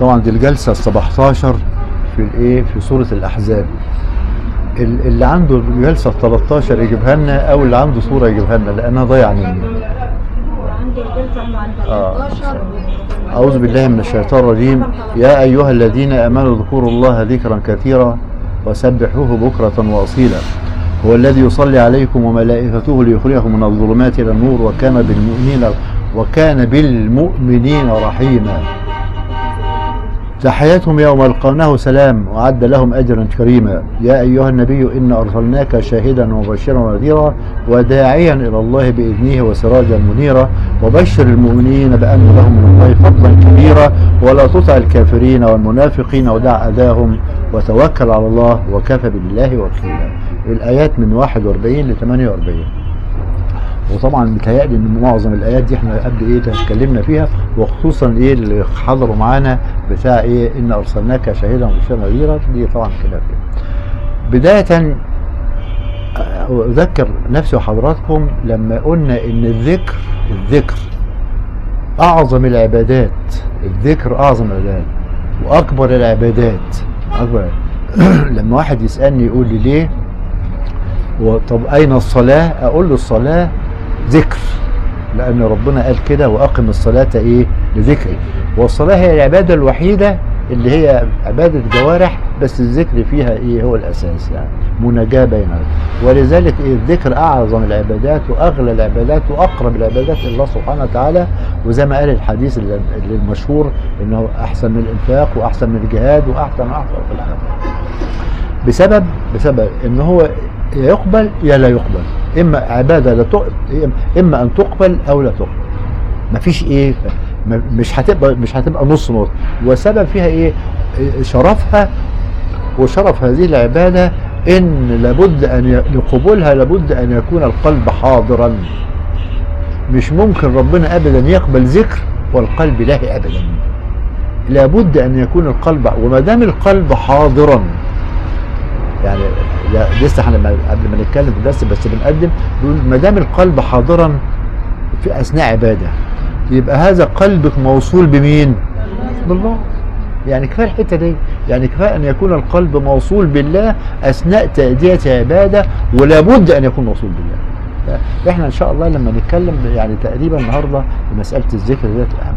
طبعا دي الجلسة ال 17 في الإيه؟ في سورة الأحزاب. ال- اللي عنده الجلسة ال 13 يجيبها لنا أو اللي عنده صورة يجيبها لنا لأنها ضايعة مني. آه. 13 أعوذ بالله من الشيطان الرجيم. يا أيها الذين آمنوا اذكروا الله ذكرا كثيرا وسبحوه بكرة وأصيلا. هو الذي يصلي عليكم وملائكته ليخرجكم من الظلمات إلى النور وكان بالمؤمنين وكان بالمؤمنين رحيما. تحياتهم يوم يلقونه سلام وأعد لهم أجرا كريما. يا أيها النبي إنا أرسلناك شاهدا ومبشرا ونذيرا وداعيا إلى الله بإذنه وسراجا منيرا. وبشر المؤمنين بأن لهم من الله فضلا كبيرا. ولا تطع الكافرين والمنافقين ودع أذاهم وتوكل على الله وكفى بالله وكيلا. الآيات من 41 ل 48 وطبعا بيتهيألي إن معظم الآيات دي إحنا قبل إيه اتكلمنا فيها وخصوصا إيه اللي حضروا معانا بتاع إيه إن أرسلناك شاهدا ومبشرا ونذيرا دي طبعا كده بداية أذكر نفسي وحضراتكم لما قلنا إن الذكر الذكر أعظم العبادات الذكر أعظم العبادات وأكبر العبادات. أكبر. لما واحد يسألني يقول لي ليه؟ طب أين الصلاة؟ أقول له الصلاة ذكر لأن ربنا قال كده وأقم الصلاة إيه؟ لذكري. والصلاة هي العبادة الوحيدة اللي هي عبادة جوارح بس الذكر فيها إيه؟ هو الأساس يعني مناجاة بيننا ولذلك إيه؟ الذكر أعظم العبادات وأغلى العبادات وأقرب العبادات إلى الله سبحانه وتعالى. وزي ما قال الحديث المشهور إنه أحسن من الإنفاق وأحسن من الجهاد وأحسن واحسن في الحياة بسبب بسبب إن هو يا يقبل يا لا يقبل. إما عبادة لا إما أن تقبل أو لا تقبل. مفيش إيه مش هتبقى مش هتبقى نص نص. والسبب فيها إيه؟ شرفها وشرف هذه العبادة إن لابد أن ي- لقبولها لابد أن يكون القلب حاضرا. مش ممكن ربنا ابدا يقبل ذكر والقلب لا ابدا. لابد أن يكون القلب وما دام القلب حاضرا يعني لسه إحنا قبل ما نتكلم في الدرس بس بنقدم بنقول ما دام القلب حاضرا في أثناء عبادة يبقى هذا قلبك موصول بمين؟ بالله. يعني كفاية الحتة دي يعني كفاية أن يكون القلب موصول بالله أثناء تأدية عبادة ولا بد أن يكون موصول بالله. إحنا إن شاء الله لما نتكلم يعني تقريبا النهارده مساله الذكر ديت اهم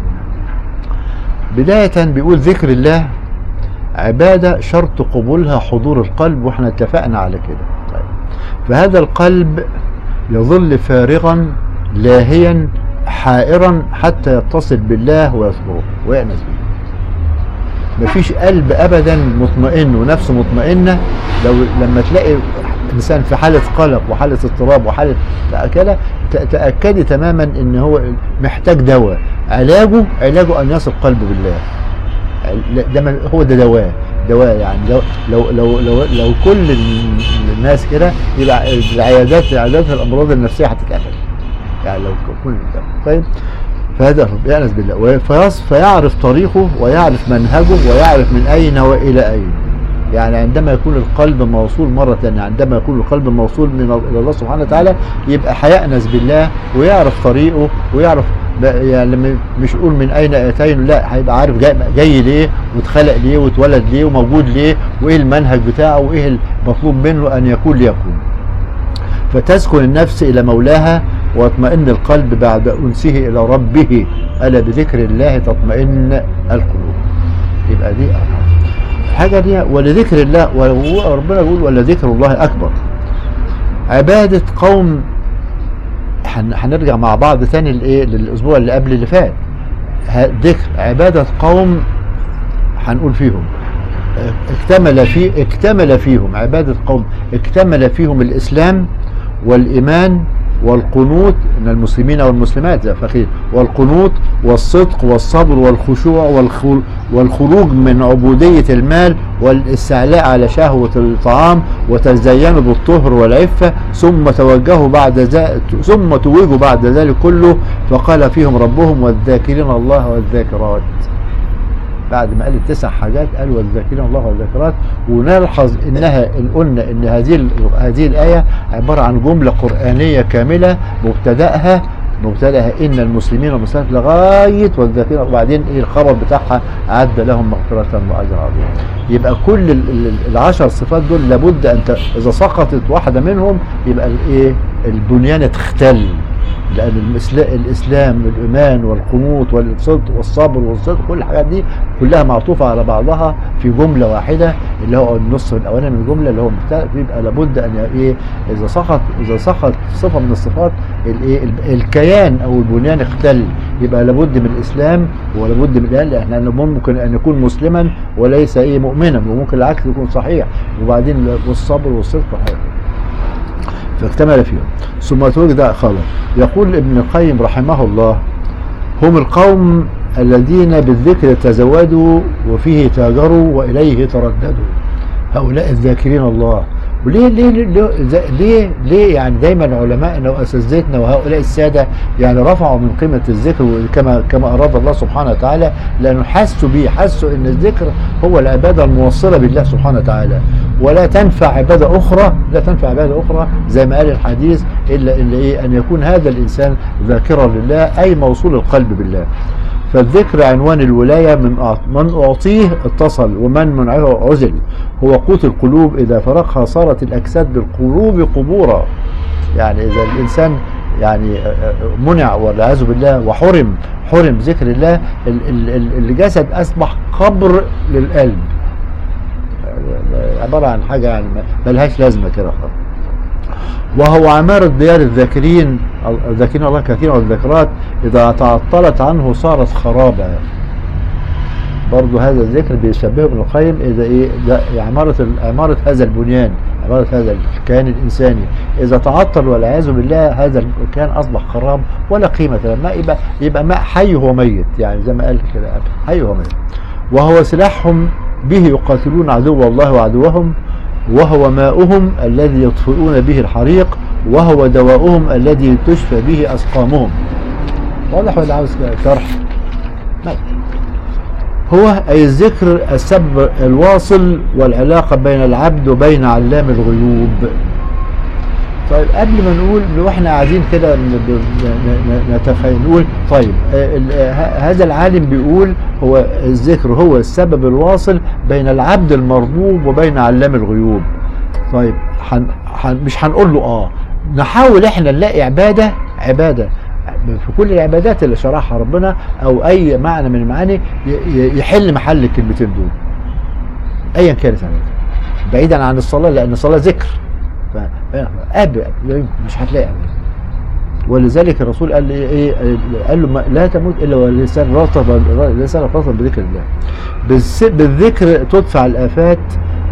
بداية بيقول ذكر الله عبادة شرط قبولها حضور القلب وإحنا اتفقنا على كده. طيب. فهذا القلب يظل فارغا لاهيا حائرا حتى يتصل بالله ويذكره ويأنس به. مفيش قلب ابدا مطمئن ونفس مطمئنة. لو لما تلاقي إنسان في حالة قلق وحالة اضطراب وحالة كده تأكدي تماما إن هو محتاج دواء. علاجه علاجه أن يصل قلبه بالله. ده هو ده دواء دواء يعني لو لو لو لو, لو كل ال- الناس كده يبقى العيادات عيادات الأمراض النفسية هتتقفل. يعني لو كل طيب فهذا يأنس بالله فيعرف طريقه ويعرف منهجه ويعرف من أين وإلى أين. يعني عندما يكون القلب موصول مرة ثانية عندما يكون القلب موصول من إلى الله سبحانه وتعالى يبقى هيأنس بالله ويعرف طريقه ويعرف يعني مش يقول من أين أتينا لا هيبقى عارف جاي, جاي ليه واتخلق ليه واتولد ليه وموجود ليه وإيه المنهج بتاعه وإيه المطلوب منه أن يكون ليكون. فتسكن النفس إلى مولاها واطمئن القلب بعد أنسه إلى ربه ألا بذكر الله تطمئن القلوب. يبقى دي الحاجة دي ولذكر الله وربنا يقول ولذكر الله أكبر. عبادة قوم هن- هنرجع مع بعض تاني لإيه؟ للأسبوع اللي قبل اللي فات. ذكر عبادة قوم هنقول فيهم. اكتمل في اكتمل فيهم عبادة قوم اكتمل فيهم الإسلام والإيمان والقنوت من المسلمين والمسلمات يا فخير والقنوت والصدق والصبر والخشوع والخروج من عبودية المال والاستعلاء على شهوة الطعام وتزينوا بالطهر والعفة ثم توجهوا بعد ذلك ثم توجوا بعد ذلك كله فقال فيهم ربهم والذاكرين الله والذاكرات. بعد ما قال التسع حاجات قال والذاكرين الله والذاكرات. ونلحظ إنها إن قلنا إن هذه هذه الآية عبارة عن جملة قرآنية كاملة مبتدأها مبتدأها إن المسلمين والمسلمات لغاية والذاكرين وبعدين إيه الخبر بتاعها؟ أعد لهم مغفرة وأجر عظيم يبقى كل ال- ال- العشر صفات دول لابد أن ت- إذا سقطت واحدة منهم يبقى الإيه البنيان اتختل لأن الإسلام الإيمان والقنوط والصدق والصبر والصدق كل الحاجات دي كلها معطوفة على بعضها في جملة واحدة اللي هو النصف الأولاني من الجملة اللي هو مبتدأ يبقى لابد أن إيه إذا سقط إذا سقط صفة من الصفات الإيه ال- الكيان أو البنيان اختل يبقى لابد من الإسلام ولابد من الإيمان لأن ممكن أن يكون مسلما وليس إيه مؤمنا وممكن العكس يكون صحيح وبعدين والصبر والصدق فاكتمل فيهم. ثم توجد خلق يقول ابن القيم رحمه الله هم القوم الذين بالذكر تزودوا وفيه تاجروا وإليه ترددوا. هؤلاء الذاكرين الله. وليه ليه ليه, ليه, ليه, يعني دايما علمائنا واساتذتنا وهؤلاء السادة يعني رفعوا من قيمة الذكر كما كما أراد الله سبحانه وتعالى لأنه حسوا بيه حسوا إن الذكر هو العبادة الموصلة بالله سبحانه وتعالى. ولا تنفع عبادة أخرى لا تنفع عبادة أخرى زي ما قال الحديث الا إلا إيه؟ أن يكون هذا الإنسان ذاكرا لله أي موصول القلب بالله. فالذكر عنوان الولاية من من أعطيه اتصل ومن منعه عزل. هو قوت القلوب إذا فرقها صارت الأجساد بالقلوب قبورا. يعني إذا الإنسان يعني آه، آه، منع والعياذ بالله وحرم حرم ذكر الله ال- ال- ال- الجسد أصبح قبر للقلب. آه، عبارة عن حاجة يعني ملهاش لازمة كده خالص. وهو عمارة ديار الذاكرين الذاكرين الله كثيرا والذاكرات إذا تعطلت عنه صارت خرابا برضو هذا الذكر بيشبهه ابن القيم إذا إيه ده عمارة عمارة هذا البنيان عمارة هذا الكيان الإنساني إذا تعطل والعياذ بالله هذا الكيان أصبح خراب ولا قيمة ما يبقى يبقى ماء حي هو ميت يعني زي ما قال كده حي هو ميت. وهو سلاحهم به يقاتلون عدو الله وعدوهم وهو ماؤهم الذي يطفئون به الحريق وهو دواؤهم الذي تشفى به أسقامهم واضح ولا عاوز شرح؟ طيب. هو أي الذكر السبب الواصل والعلاقة بين العبد وبين علام الغيوب طيب قبل ما نقول وإحنا قاعدين كده نتخيل نقول طيب آه، آه، هذا العالم بيقول هو الذكر هو السبب الواصل بين العبد المربوب وبين علام الغيوب. طيب حن حن مش هنقول له آه نحاول إحنا نلاقي عبادة؟ عبادة. في كل العبادات اللي شرحها ربنا أو أي معنى من المعاني يحل محل الكلمتين دول. ايا كانت عبادة بعيدا عن الصلاة لأن الصلاة ذكر. أب مش هتلاقي أب. ولذلك الرسول قال إيه قال له لا تموت إلا واللسان رطب لسان رطب بذكر الله. بالذكر تدفع الآفات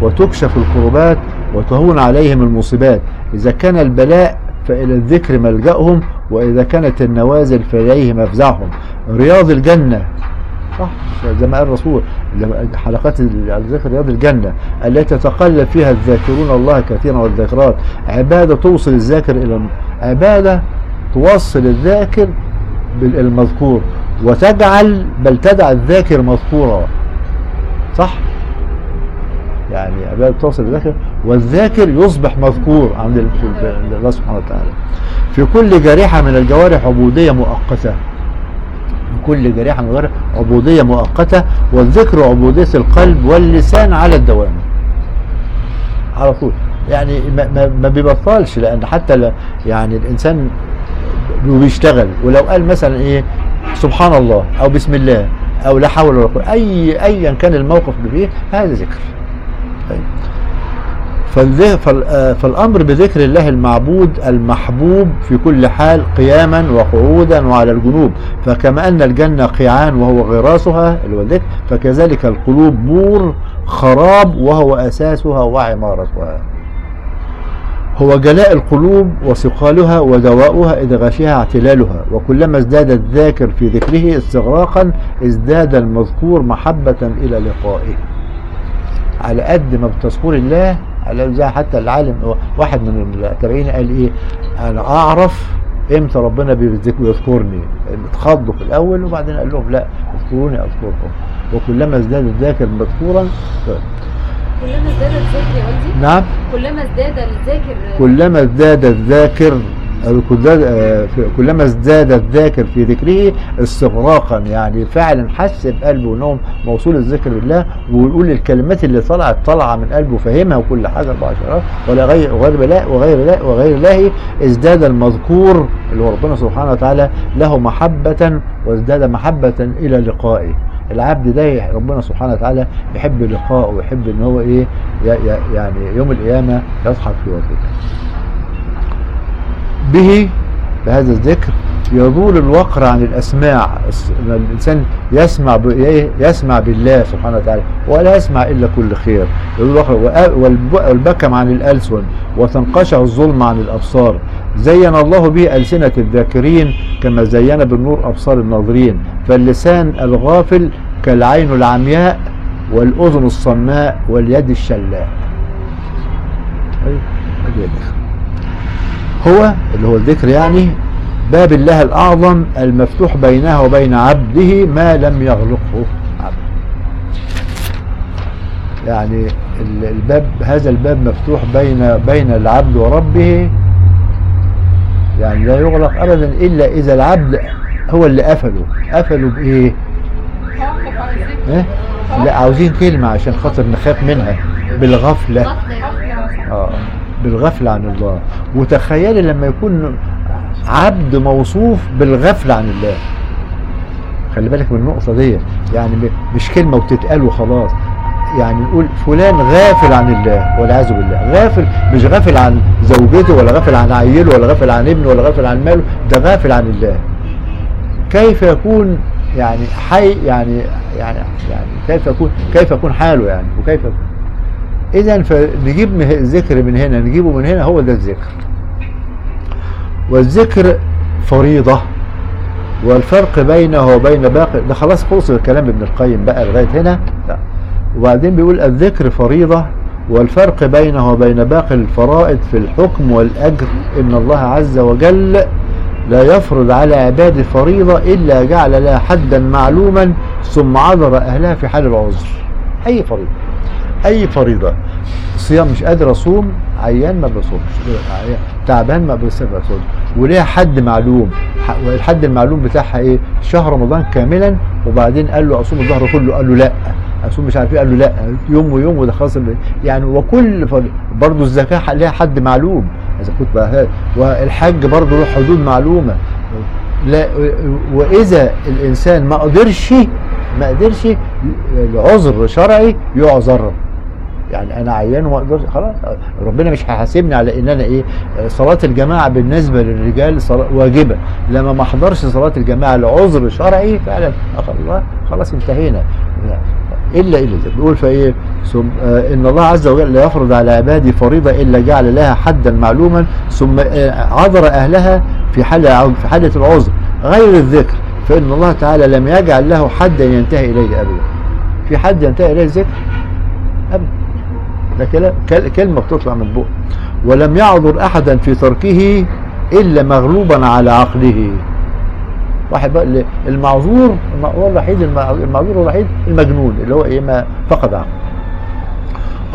وتكشف الكربات وتهون عليهم المصيبات. إذا كان البلاء فإلى الذكر ملجأهم وإذا كانت النوازل فإليه مفزعهم. رياض الجنة. صح؟ زي ما قال الرسول. حلقات الذكر رياض الجنة التي تتقلب فيها الذاكرون الله كثيرا والذاكرات عبادة توصل الذاكر إلى عبادة توصل الذاكر بالمذكور وتجعل بل تدع الذاكر مذكورا. صح؟ يعني عبادة توصل الذاكر والذاكر يصبح مذكور عند الله سبحانه وتعالى. في كل جريحة من الجوارح عبودية مؤقتة. كل جريحة الجوارح عبودية مؤقتة والذكر عبودية القلب واللسان على الدوام. على طول. يعني ما, ما, بيبطلش لأن حتى يعني الإنسان بيشتغل. ولو قال مثلا إيه سبحان الله أو بسم الله أو لا حول ولا قوة أي أيا كان الموقف اللي فيه هذا ذكر. طيب. آه، فالأمر بذكر الله المعبود المحبوب في كل حال قياما وقعودا وعلى الجنوب. فكما أن الجنة قيعان وهو غراسها اللي هو الذكر فكذلك القلوب بور خراب وهو أساسها وعمارتها هو جلاء القلوب وثقالها ودواؤها إذا غشيها اعتلالها. وكلما ازداد الذاكر في ذكره استغراقا ازداد المذكور محبة إلى لقائه. على قد ما بتذكر الله زي حتى العالم واحد من التابعين قال إيه أنا أعرف إمتى ربنا بيذك- بيذكرني اتخضوا في الأول وبعدين قال لهم لا اذكروني أذكركم. وكلما ازداد الذاكر مذكورا كلما ازداد الذكر يا نعم؟ كلما ازداد الذاكر كلما ازداد الذاكر كلما ازداد الذاكر في ذكره استغراقا. يعني فعلا حس بقلبه إنه موصول الذكر بالله ويقول الكلمات اللي طلعت طالعة من قلبه فاهمها وكل حاجة 24 ولا غير وغير الله وغير الله وغير الله ازداد المذكور اللي هو ربنا سبحانه وتعالى له محبة وازداد محبة إلى لقائه. العبد ده ربنا سبحانه وتعالى يحب لقائه ويحب إن هو إيه يعني يوم القيامة يضحك في وجهه. به بهذا الذكر يزول الوقر عن إن الإنسان يسمع بايه يسمع بالله سبحانه وتعالى ولا يسمع إلا كل خير. والبكم عن الألسن وتنقشع الظلم عن الأبصار. زين الله به ألسنة الذاكرين كما زين بالنور أبصار الناظرين. فاللسان الغافل كالعين العمياء والأذن الصماء واليد الشلاء. يدك. هو اللي هو الذكر يعني باب الله الأعظم المفتوح بينه وبين عبده ما لم يغلقه عبد. يعني ال- الباب هذا الباب مفتوح بين بين العبد وربه. يعني لا يغلق أبدا إلا إذا العبد هو اللي قفله. قفله بإيه؟ إيه؟ لا عاوزين كلمة عشان خاطر نخاف منها. بالغفلة. آه. بالغفلة عن الله. وتخيلي لما يكون عبد موصوف بالغفلة عن الله. خلي بالك من النقطة دي. يعني مش كلمة وتتقال وخلاص. يعني نقول فلان غافل عن الله والعياذ بالله. غافل مش غافل عن زوجته ولا غافل عن عيله ولا غافل عن ابنه ولا غافل عن ماله. ده غافل عن الله. كيف يكون يعني حي يعني يعني يعني كيف يكون كيف يكون حاله يعني؟ وكيف يكون؟ إذا فنجيب الذكر من هنا نجيبه من هنا هو ده الذكر. والذكر فريضة. والفرق بينه وبين باقي ده خلاص خلص الكلام ابن القيم بقى لغاية هنا. لا. وبعدين بيقول الذكر فريضة والفرق بينه وبين باقي الفرائض في الحكم والأجر إن الله عز وجل لا يفرض على عباده فريضة إلا جعل لها حدا معلوما ثم عذر أهلها في حال العذر. أي فريضة. أي فريضة. صيام مش قادر أصوم عيان ما بصومش تعبان ما بصومش وليها حد معلوم؟ والحد المعلوم بتاعها إيه؟ شهر رمضان كاملا وبعدين قال له أصوم الظهر كله؟ قال له لأ. أصوم مش عارف إيه؟ قال له لأ. يوم ويوم وده خلاص يعني وكل برضه الزكاة ليها حد معلوم. إذا كنت بقى. والحج برضه له حدود معلومة. لا وإذا الإنسان ما قدرش ما قدرش لعذر شرعي يعذر يعني أنا عيان وما أقدرش خلاص ربنا مش هيحاسبني على إن أنا إيه صلاة الجماعة بالنسبة للرجال واجبة. لما ما أحضرش صلاة الجماعة لعذر شرعي فعلا الله خلاص انتهينا. الا إلا ذلك بيقول فايه ثم آه إن الله عز وجل لا يفرض على عباده فريضة إلا جعل لها حدا معلوما ثم آه عذر أهلها في حاله في حالة العذر. غير الذكر فإن الله تعالى لم يجعل له حدا ينتهي إليه ابدا. في حد ينتهي إليه الذكر؟ ابدا. ده كلام كل- كلمة بتطلع من بقه. ولم يعذر أحدا في تركه إلا مغلوبا على عقله. واحد بقى المعذور هو الوحيد المع- المعذور هو الوحيد المجنون اللي هو إيه ما فقد عقله.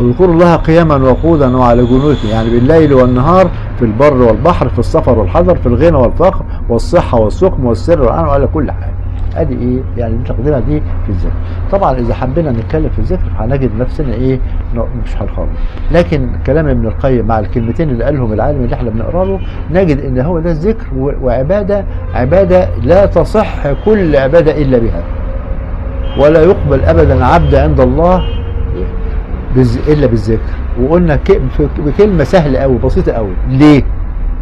واذكروا الله قياما وقودا وعلى جنوده يعني بالليل والنهار في البر والبحر في السفر والحضر في الغنى والفقر والصحة والسقم والسر والعن وعلى كل حال. أدي إيه؟ يعني التقديمه دي في الذكر. طبعا إذا حبينا نتكلم في الذكر هنجد نفسنا إيه؟ مش هنخلص لكن كلام ابن القيم مع الكلمتين اللي قالهم العالم اللي إحنا بنقرا له نجد إن هو ده الذكر و- وعبادة عبادة لا تصح كل عبادة إلا بها. ولا يقبل ابدا عبد عند الله. إلا بالذكر. وقلنا بكلمة سهلة قوي بسيطة قوي ليه؟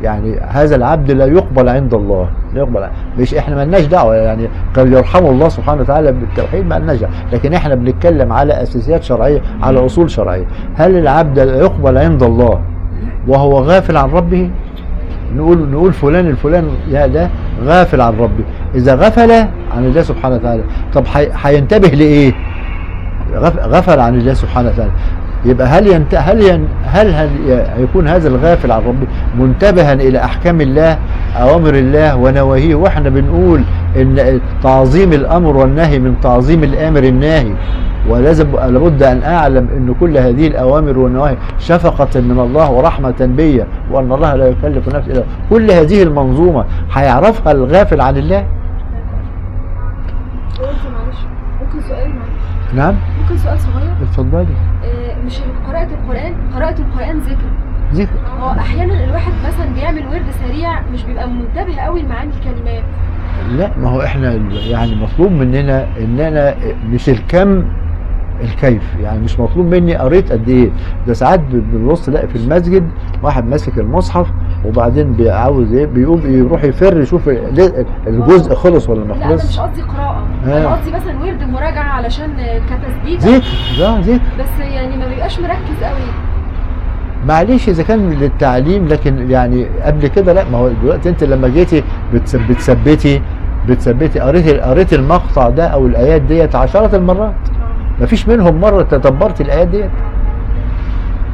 يعني هذا العبد لا يقبل عند الله لا يقبل. مش إحنا مالناش دعوة يعني قال يرحمه الله سبحانه وتعالى بالتوحيد مالناش دعوة. لكن إحنا بنتكلم على أساسيات شرعية على أصول شرعية. هل العبد لا يقبل عند الله وهو غافل عن ربه؟ نقول نقول فلان الفلان ده غافل عن ربه إذا غفل عن الله سبحانه وتعالى طب هينتبه لإيه؟ غف- غفل عن الله سبحانه وتعالى. يبقى هل ينت... هل ين... هل هل هيكون هذا الغافل عن ربه منتبها إلى أحكام الله أوامر الله ونواهيه؟ وإحنا بنقول إن تعظيم الأمر والنهي من تعظيم الآمر الناهي. ولازم لابد أن أعلم إن كل هذه الأوامر والنواهي شفقة من الله ورحمة بي وأن الله لا يكلف نفسا إلا كل هذه المنظومة هيعرفها الغافل عن الله؟ معلش ممكن سؤال معلش؟ نعم. ممكن سؤال صغير؟ اتفضلي. آه، مش قراءة القرآن؟ قراءة القرآن ذكر. ذكر. هو أحيانا الواحد مثلا بيعمل ورد سريع مش بيبقى منتبه قوي لمعاني الكلمات. لا ما هو إحنا يعني مطلوب مننا إن أنا مش الكم الكيف. يعني مش مطلوب مني قريت قد إيه. ده ساعات بنبص لاقي في المسجد واحد ماسك المصحف وبعدين بيعاوز إيه؟ بيقوم يروح يفر يشوف الجزء خلص ولا ما لا أنا مش خلصش قصدي قراءة. آه. أنا قصدي مثلا ورد مراجعة علشان آه، كتثبيت ذكر ده ذكر بس يعني ما بيبقاش مركز قوي. معلش إذا كان للتعليم لكن يعني قبل كده لا. ما هو دلوقتي أنت لما جيتي بتثبتي بتثبتي قريتي قريتي المقطع ده أو الآيات ديت عشرات المرات. ما فيش منهم مرة تدبرت الآيات ديت.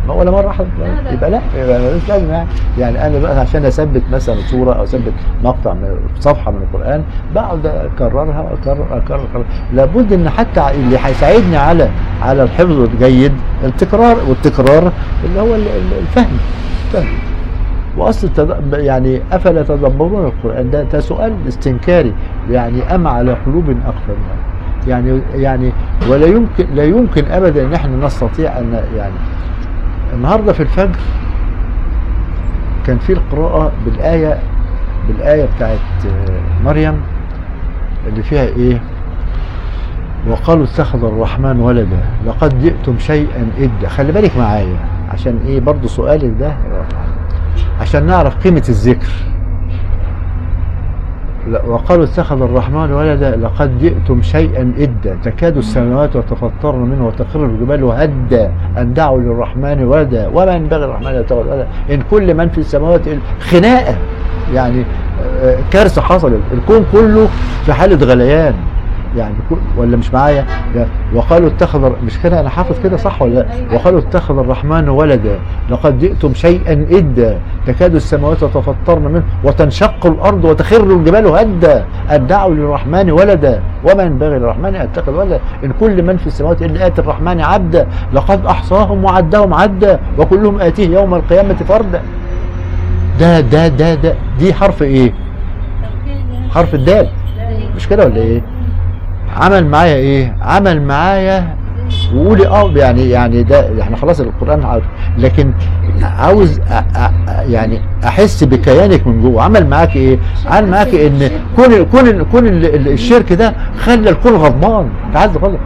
ما ولا مرة واحدة. يبقى لا يبقى ملوش لازمة يعني يعني أنا بقى عشان أثبت مثلا صورة أو أثبت مقطع من صفحة من القرآن بقعد أكررها وأكرر أكرر أكرر. لابد إن حتى اللي هيساعدني على على الحفظ الجيد التكرار والتكرار اللي هو ال- ال- الفهم الفهم وأصل. يعني أفلا تدبرون القرآن ده ده سؤال استنكاري يعني أم على قلوب اقفلها يعني يعني ولا يمكن لا يمكن ابدا إن إحنا نستطيع أن يعني النهارده في الفجر كان في القراءة بالايه بالآية بتاعت آه، مريم اللي فيها إيه؟ وقالوا اتخذ الرحمن ولدا لقد جئتم شيئا إدا خلي بالك معايا عشان إيه؟ برضو سؤالك ده عشان نعرف قيمة الذكر. وقالوا اتخذ الرحمن ولدا لقد جئتم شيئا إدا. تكاد السماوات يتفطرن منه وتخر الجبال هدا أن دعوا للرحمن ولدا. وما ينبغي الرحمن أن يتخذ ولدا إن كل من في السماوات خناقة. يعني آه، كارثة حصلت. الكون كله في حالة غليان. يعني ولا مش معايا؟ وقالوا اتخذ مش كده؟ أنا حافظ كده صح ولا لا؟ أيوة. وقالوا اتخذ الرحمن ولدا. لقد جئتم شيئا إدا. تكاد السماوات يتفطرن منه وتنشق الأرض وتخر الجبال هدا. أن دعوا للرحمن ولدا. وما ينبغي للرحمن أن يتخذ ولدا. إن كل من في السماوات إلا آتي الرحمن عبدا. لقد أحصاهم وعدهم عدا. وكلهم آتيه يوم القيامة فردا. ده ده ده ده دي حرف إيه؟ حرف الدال. مش كده ولا إيه؟ عمل معايا إيه؟ عمل معايا وقولي آه يعني يعني ده إحنا خلاص القرآن عارف لكن عاوز أ أ يعني أحس بكيانك من جوه عمل معاك إيه؟ عمل معاك إن كون كون كون ال- ال- الشرك ده خلى الكل غضبان أنت عايز غضب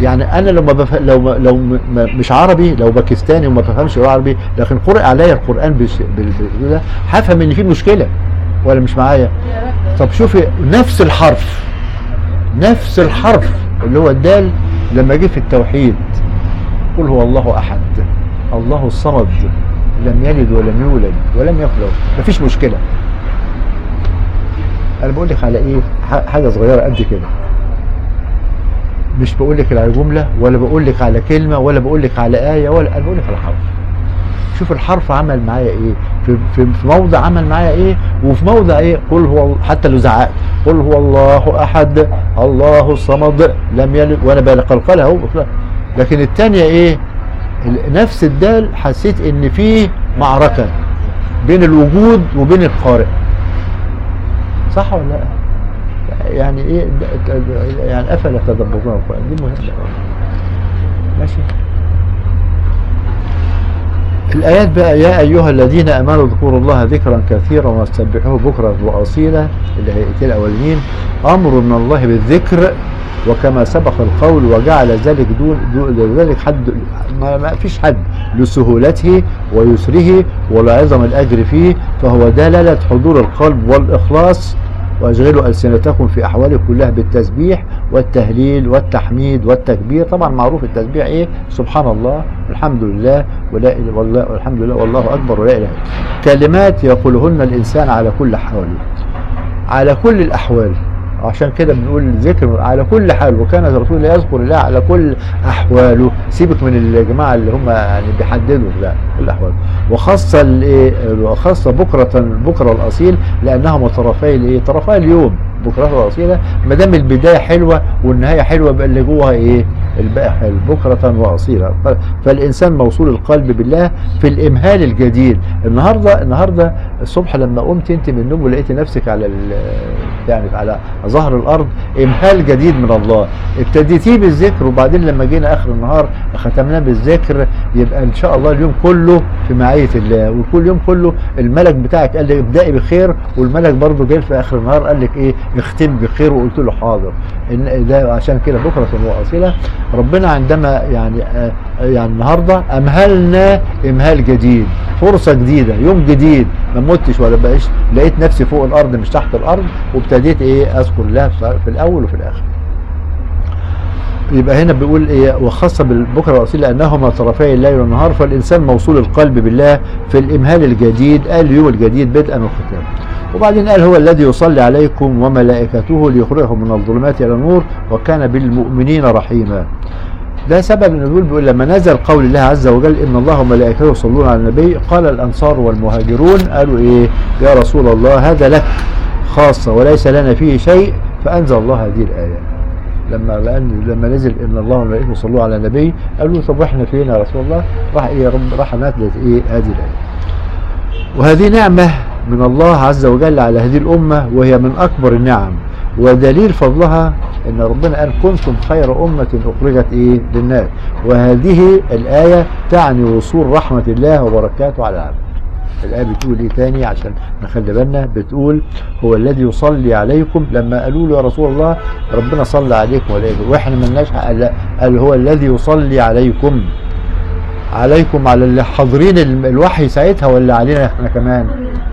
يعني أنا لو ما بف... لو. لو. ما- مش عربي لو باكستاني وما بفهمش عربي لكن قرئ عليا القرآن بش... بال... هفهم إن في مشكلة ولا مش معايا؟ طب شوفي نفس الحرف نفس الحرف اللي هو الدال لما جه في التوحيد. قل هو الله أحد. الله الصمد لم يلد ولم يولد ولم له مفيش مشكلة. أنا بقول لك على إيه؟ حاجة صغيرة قد كده. مش بقول لك على جملة ولا بقول لك على كلمة ولا بقول لك على آية ولا أنا بقول لك على حرف. شوف الحرف عمل معايا إيه؟ في, في, في موضع عمل معايا إيه؟ وفي موضع إيه؟ قل هو حتى لو زعقت. قل هو الله أحد الله الصمد لم يلد وأنا بقلقلها اهو لكن الثانية إيه؟ نفس الدال حسيت إن في معركة بين الوجود وبين القارئ صح ولا لا؟ يعني إيه؟ يعني افلا تدبرون القران دي مهمة. ماشي. الآيات بقى يا أيها الذين آمنوا اذكروا الله ذكرا كثيرا وسبحوه بكرة وأصيلا الآيتين الأولين أمر من الله بالذكر وكما سبق القول وجعل ذلك دون, دون ذلك حد ما, ما فيش حد لسهولته ويسره ولعظم الأجر فيه فهو دلالة حضور القلب والإخلاص وأشغلوا ألسنتكم في أحوالكم كلها بالتسبيح والتهليل والتحميد والتكبير. طبعا معروف التسبيح إيه؟ سبحان الله الحمد لله ولا والله والحمد لله والله أكبر ولا إله. كلمات يقولهن الإنسان على كل حاله على كل الأحوال. عشان كده بنقول الذكر على كل حال وكان الرسول لا يذكر الله على كل أحواله. سيبك من الجماعة اللي هم يعني بيحددوا لا كل الاحوال وخاصة الايه وخاصة بكرة بكرة الأصيل لأنها من طرفي الإيه طرفي اليوم. بكرة واصيلا ما دام البداية حلوة والنهاية حلوة يبقى اللي جواها إيه؟ الباقي حلو. بكرة واصيلا ف- فالإنسان موصول القلب بالله في الإمهال الجديد. النهارده النهارده الصبح لما قمت أنت من النوم ولقيت نفسك على يعني على ظهر الأرض إمهال جديد من الله. ابتديتيه بالذكر وبعدين لما جينا آخر النهار ختمناه بالذكر يبقى إن شاء الله اليوم كله في معية الله. وكل يوم كله الملك بتاعك قال لي ابدأي بخير والملك برضه جه في آخر النهار قال لك إيه؟ اختم بخير وقلت له حاضر. إن ده عشان كده بكرة واصيله ربنا عندما يعني آه يعني النهارده أمهلنا إمهال جديد فرصة جديدة يوم جديد. ما متش ولا بقيش لقيت نفسي فوق الأرض مش تحت الأرض وابتديت إيه؟ أذكر الله في الأول وفي الآخر. يبقى هنا بيقول إيه وخاص بالبكرة والأصيل لأنهما طرفي الليل والنهار فالإنسان موصول القلب بالله في الإمهال الجديد اليوم الجديد بدءا وختاما. وبعدين قال هو الذي يصلي عليكم وملائكته ليخرجهم من الظلمات إلى النور وكان بالمؤمنين رحيما. ده سبب النزول بيقول لما نزل قول الله عز وجل إن الله وملائكته يصلون على النبي قال الأنصار والمهاجرون قالوا إيه يا رسول الله هذا لك خاصة وليس لنا فيه شيء فأنزل الله هذه الآية. لما لما نزل إن الله وملائكته يصلون على النبي قالوا طب وإحنا فين يا رسول الله؟ راح إيه يا رب؟ راح نزلت إيه؟ هذه الآية. وهذه نعمة من الله عز وجل على هذه الأمة وهي من أكبر النعم. ودليل فضلها إن ربنا قال كنتم خير أمة أخرجت إيه؟ للناس. وهذه الآية تعني وصول رحمة الله وبركاته على العبد الآية بتقول إيه تاني عشان نخلي بالنا؟ بتقول هو الذي يصلي عليكم لما قالوا له يا رسول الله ربنا صلى عليكم ولا وإحنا ملناش قال, قال هو الذي يصلي عليكم. عليكم على اللي حاضرين الوحي ساعتها ولا علينا إحنا كمان؟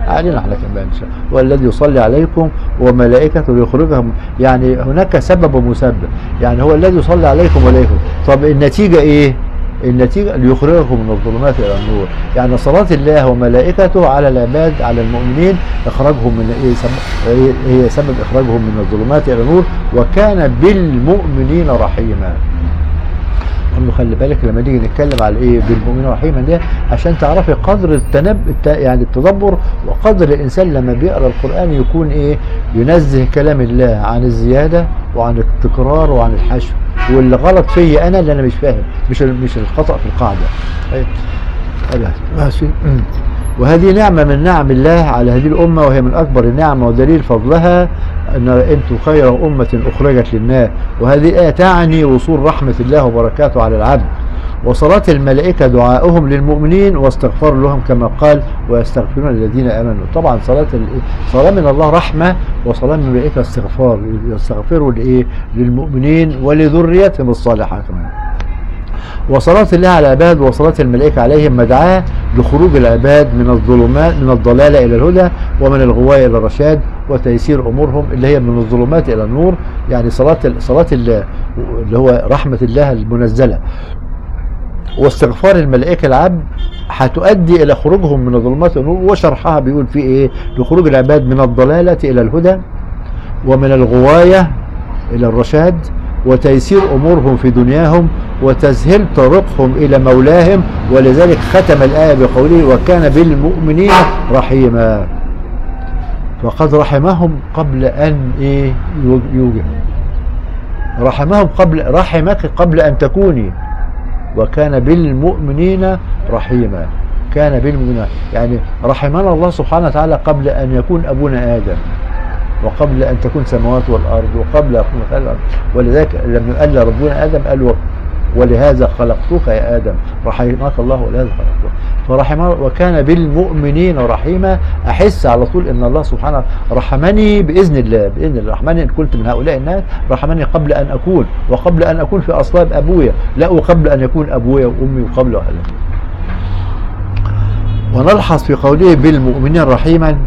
علينا إحنا كمان هو الذي يصلي عليكم وملائكته ليخرجهم. يعني هناك سبب ومسبب. يعني هو الذي يصلي عليكم وملائكته طب النتيجة إيه؟ النتيجة ليخرجهم من الظلمات إلى النور. يعني صلاة الله وملائكته على العباد على المؤمنين إخراجهم من هي سبب إخراجهم من الظلمات إلى النور وكان بالمؤمنين رحيما. له خلي بالك لما نيجي نتكلم على إيه بالمؤمنين رحيما ده عشان تعرفي قدر التنب يعني التدبر وقدر الإنسان لما بيقرأ القرآن يكون إيه ينزه كلام الله عن الزيادة وعن التكرار وعن الحشو. واللي غلط فيا أنا اللي أنا مش فاهم مش مش الخطأ في القاعدة. ماشي وهذه نعمة من نعم الله على هذه الأمة وهي من أكبر النعم ودليل فضلها أن أنتم خير أمة أخرجت للناس. وهذه الآية تعني وصول رحمة الله وبركاته على العبد. وصلاة الملائكة دعاؤهم للمؤمنين واستغفار لهم كما قال ويستغفرون الذين آمنوا. طبعا صلاة صلاة من الله رحمة وصلاة من الملائكة استغفار يستغفروا لإيه؟ للمؤمنين ولذريتهم الصالحة كمان. وصلاة الله على العباد وصلاة الملائكة عليهم مدعاة لخروج العباد من الظلمات من الضلالة إلى الهدى ومن الغواية إلى الرشاد وتيسير أمورهم اللي هي من الظلمات إلى النور. يعني صلاة صلاة الله اللي هو رحمة الله المنزلة. واستغفار الملائكة العبد هتؤدي إلى خروجهم من الظلمات إلى النور وشرحها بيقول فيه إيه؟ لخروج العباد من الضلالة إلى الهدى ومن الغواية إلى الرشاد وتيسير أمورهم في دنياهم وتسهيل طريقهم إلى مولاهم ولذلك ختم الآية بقوله وكان بالمؤمنين رحيما فقد رحمهم قبل أن إيه؟ يوجد رحمهم قبل رحمك قبل أن تكوني. وكان بالمؤمنين رحيما. كان بالمؤمنين. يعني رحمنا الله سبحانه وتعالى قبل أن يكون أبونا آدم وقبل أن تكون سماوات والأرض وقبل يكون الأرض. ولذلك لما قال ربنا آدم قال ولهذا خلقتك يا آدم. رحمك الله ولهذا خلقتك. فرحمه وكان بالمؤمنين رحيما. أحس على طول إن الله سبحانه رحمني بإذن الله بإذن الله. رحمني إن كنت من هؤلاء الناس رحمني قبل أن أكون وقبل أن أكون في أصلاب أبويا. لا وقبل أن يكون أبويا وأمي وقبل أهلي ونلحظ في قوله بالمؤمنين رحيما.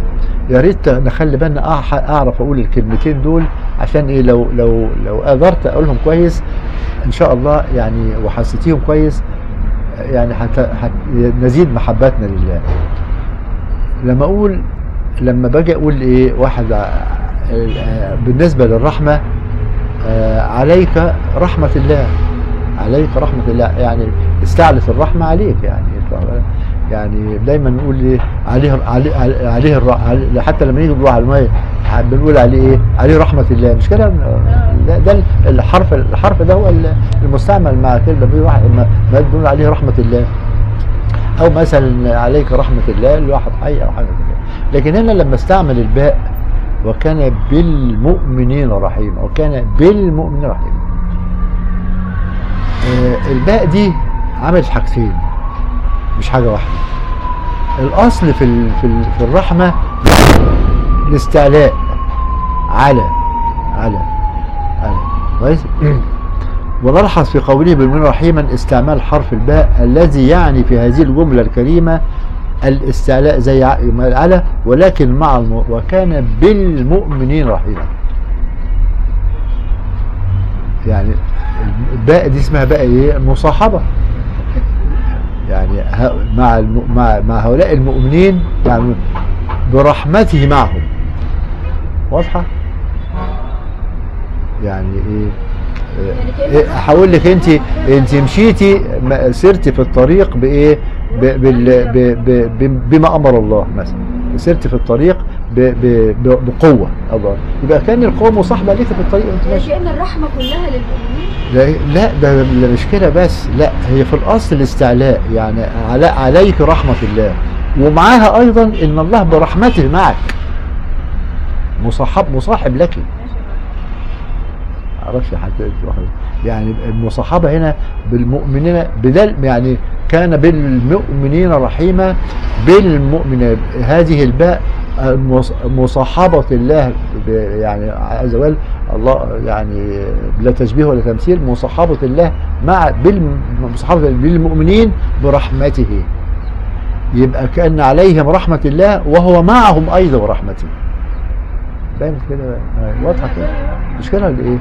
يا ريت نخلي بالنا أعرف أقول الكلمتين دول عشان إيه لو لو لو قدرت أقولهم كويس إن شاء الله يعني وحسيتيهم كويس يعني حت حت نزيد محبتنا لله. لما أقول لما باجي أقول إيه واحد بالنسبة للرحمة عليك رحمة الله. عليك رحمة الله. يعني استعلت الرحمة عليك يعني. يعني دايما نقول إيه عليه عليه عليه حتى لما نيجي نقول على الميه بنقول عليه إيه؟ عليه رحمة الله. مش كده؟ ده, ده الحرف الحرف ده هو المستعمل مع كلمه واحد بنقول عليه رحمة الله. أو مثلا عليك رحمة الله الواحد حي أو حاجة كده. لكن هنا لما استعمل الباء وكان بالمؤمنين رحيما وكان بالمؤمنين رحيما آه، الباء دي عملت حاجتين مش حاجة واحدة. الأصل في في ال- في الرحمة الاستعلاء. على. على. على. كويس؟ ونلحظ في قوله بالمؤمنين رحيما استعمال حرف الباء الذي يعني في هذه الجملة الكريمة الاستعلاء زي على ولكن مع. وكان بالمؤمنين رحيما. يعني الباء دي اسمها بقى إيه؟ المصاحبه يعني مع. مع مع هؤلاء المؤمنين يعني برحمته معهم. واضحة؟ يعني إيه؟ إيه، هقول لك أنت أنت مشيتي سرتي في الطريق بإيه؟ بما أمر الله مثلا. سرتي في الطريق ب- ب- ب- بقوة. يبقى كأن القوه مصاحبه ليك في الطريق وأنت ماشي. كأن الرحمة كلها للمؤمنين. لا ده مش كده بس لا هي في الأصل الاستعلاء يعني على عليك رحمة الله. ومعاها أيضا إن الله برحمته معك. مصاحب مصاحب لك. معرفش حتى يعني المصاحبة هنا بالمؤمنين بدل يعني كان بالمؤمنين رحيما بالمؤمنين. هذه الباء مصاحبة الله يعني عز وجل الله يعني لا تشبيه ولا تمثيل مصاحبة الله مع بالمصاحبة بالمؤمنين برحمته. يبقى كأن عليهم رحمة الله وهو معهم أيضا برحمته. باين كده؟ واضحة كده. مش كده ولا إيه؟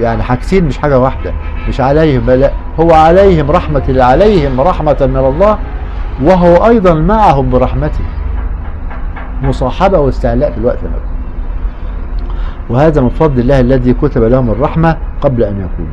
يعني حاجتين مش حاجة واحدة. مش عليهم لا هو عليهم رحمة عليهم رحمة من الله وهو أيضا معهم برحمته. مصاحبة واستعلاء في الوقت نفسه وهذا من فضل الله الذي كتب لهم الرحمة قبل أن يكونوا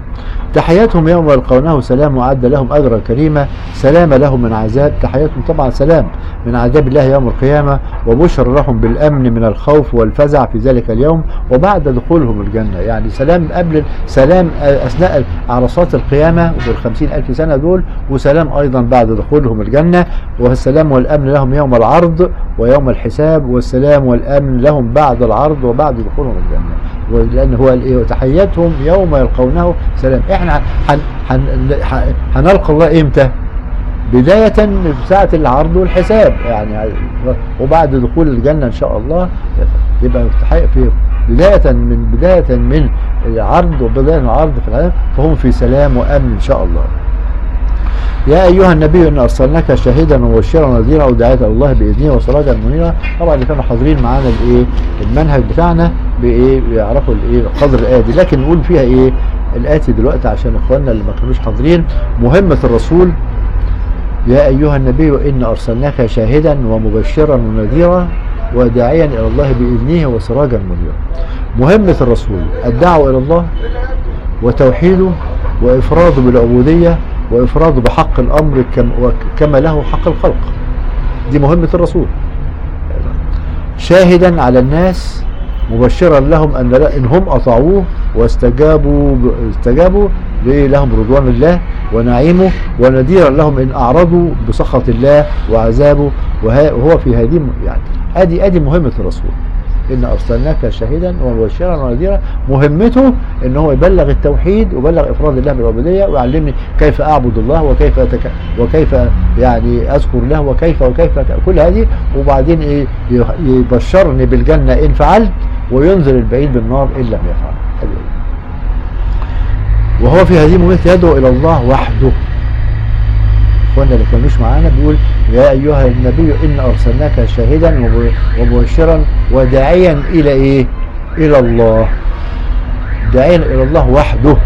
تحياتهم يوم يلقونه سلام وأعد لهم أجرا كريما سلام لهم من عذاب. تحياتهم طبعا سلام من عذاب الله يوم القيامة وبشر لهم بالأمن من الخوف والفزع في ذلك اليوم وبعد دخولهم الجنة. يعني سلام قبل سلام أثناء عرصات القيامة وفي الخمسين ألف سنة دول وسلام أيضا بعد دخولهم الجنة. والسلام والأمن لهم يوم العرض ويوم الحساب والسلام والأمن لهم بعد العرض وبعد دخولهم الجنة. ولأن هو وتحياتهم يوم يلقونه سلام. هن هنلقى الله إمتى؟ بداية من ساعة العرض والحساب. يعني وبعد دخول الجنة إن شاء الله يبقى في بداية من بداية من العرض وبداية العرض في العالم فهم في سلام وأمن إن شاء الله. يا أيها النبي إن أرسلناك شاهدا ومبشرا ونذيرا وداعية إلى الله بإذنه وسراجا منيرا. طبعا اللي كانوا حاضرين معانا الإيه؟ المنهج بتاعنا بإيه؟ بيعرفوا الإيه؟ قدر الآية دي. لكن نقول فيها إيه؟ الآتي دلوقتي عشان إخواننا اللي ما كانوش حاضرين. مهمة الرسول يا أيها النبي إن أرسلناك شاهدا ومبشرا ونذيرا وداعيا إلى الله بإذنه وسراجا منيرا. مهمة الرسول الدعوة إلى الله وتوحيده وإفراده بالعبودية وإفراده بحق الأمر كما له حق الخلق. دي مهمة الرسول. شاهدا على الناس مبشرا لهم أن إن هم أطاعوه واستجابوا استجابوا لهم رضوان الله ونعيمه ونذيرا لهم إن أعرضوا بسخط الله وعذابه. وهو في هذه يعني. ادي ادي مهمة الرسول. إن أرسلناك شاهدا ومبشرا ونذيرا. مهمته إن هو يبلغ التوحيد ويبلغ إفراد الله بالعبودية ويعلمني كيف أعبد الله وكيف أتك... وكيف يعني أذكر الله وكيف وكيف كل هذه. وبعدين إيه يبشرني بالجنة إن فعلت وينزل البعيد بالنار إن لم يفعل. وهو في هذه المهمة يدعو إلى الله وحده. إخواننا اللي كانوش معانا بيقول يا أيها النبي إن أرسلناك شاهدا ومبشرا وداعيا إلى إيه؟ إلى الله. داعيا إلى الله وحده.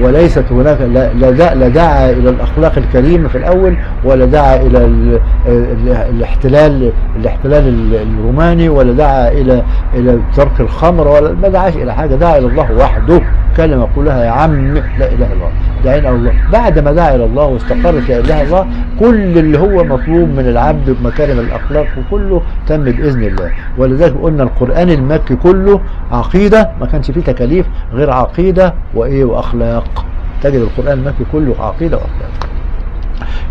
وليست هناك لا لا دعا إلى الأخلاق الكريمة في الأول ولا دعا إلى الاحتلال الاحتلال الروماني ولا دعا إلى إلى ترك الخمر ولا ما دعاش إلى حاجة. دعا إلى الله وحده. كلمة قولها يا عم لا إله إلا الله. دعين إلى الله. بعد ما دعا إلى الله واستقرت لا إله إلا الله كل اللي هو مطلوب من العبد بمكارم الأخلاق وكله تم بإذن الله. ولذلك قلنا القرآن المكي كله عقيدة ما كانش فيه تكاليف غير عقيدة وإيه؟ وأخلاق. تجد القرآن المكي كله عقيدة وأخلاق.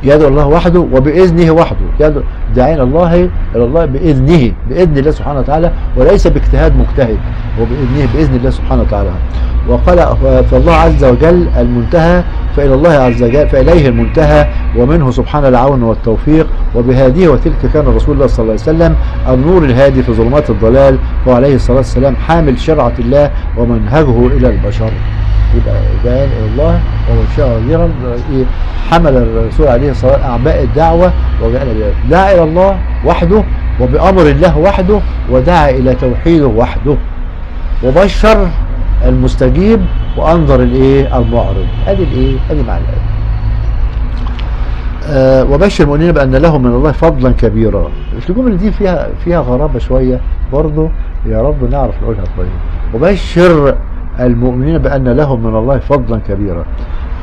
يدعو الله وحده وبإذنه وحده. يدعو داعين الله إلى الله بإذنه بإذن الله سبحانه وتعالى وليس باجتهاد مجتهد وبإذنه بإذن الله سبحانه وتعالى. وقال فالله عز وجل المنتهى فإلى الله عز وجل فإليه المنتهى ومنه سبحانه العون والتوفيق. وبهذه وتلك كان رسول الله صلى الله عليه وسلم النور الهادي في ظلمات الضلال وعليه الصلاة والسلام حامل شرعة الله ومنهجه إلى البشر. يبقى داعين إلى الله ومشاهيرا إيه حمل الرسول عليه الصلاة والسلام اعباء الدعوة وجعل دعا إلى الله وحده وبأمر الله وحده ودعا إلى توحيده وحده. وبشر المستجيب وأنظر الإيه المعرض. أدي الإيه أدي معنى الآية. آه وبشر المؤمنين بأن لهم من الله فضلا كبيرا. الجمله دي فيها فيها غرابة شوية؟ برضه يا رب نعرف نقولها كويس وبشر المؤمنين بأن لهم من الله فضلا كبيرا.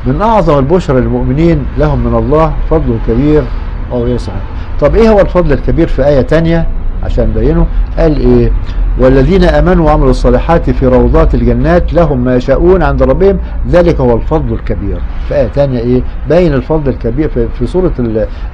من أعظم البشر المؤمنين لهم من الله فضل كبير. أو يسعى طب إيه هو الفضل الكبير في آية تانية؟ عشان نبينه قال إيه؟ والذين آمنوا وعملوا الصالحات في روضات الجنات لهم ما يشاءون عند ربهم ذلك هو الفضل الكبير. في آية تانية إيه؟ بين الفضل الكبير في, في سورة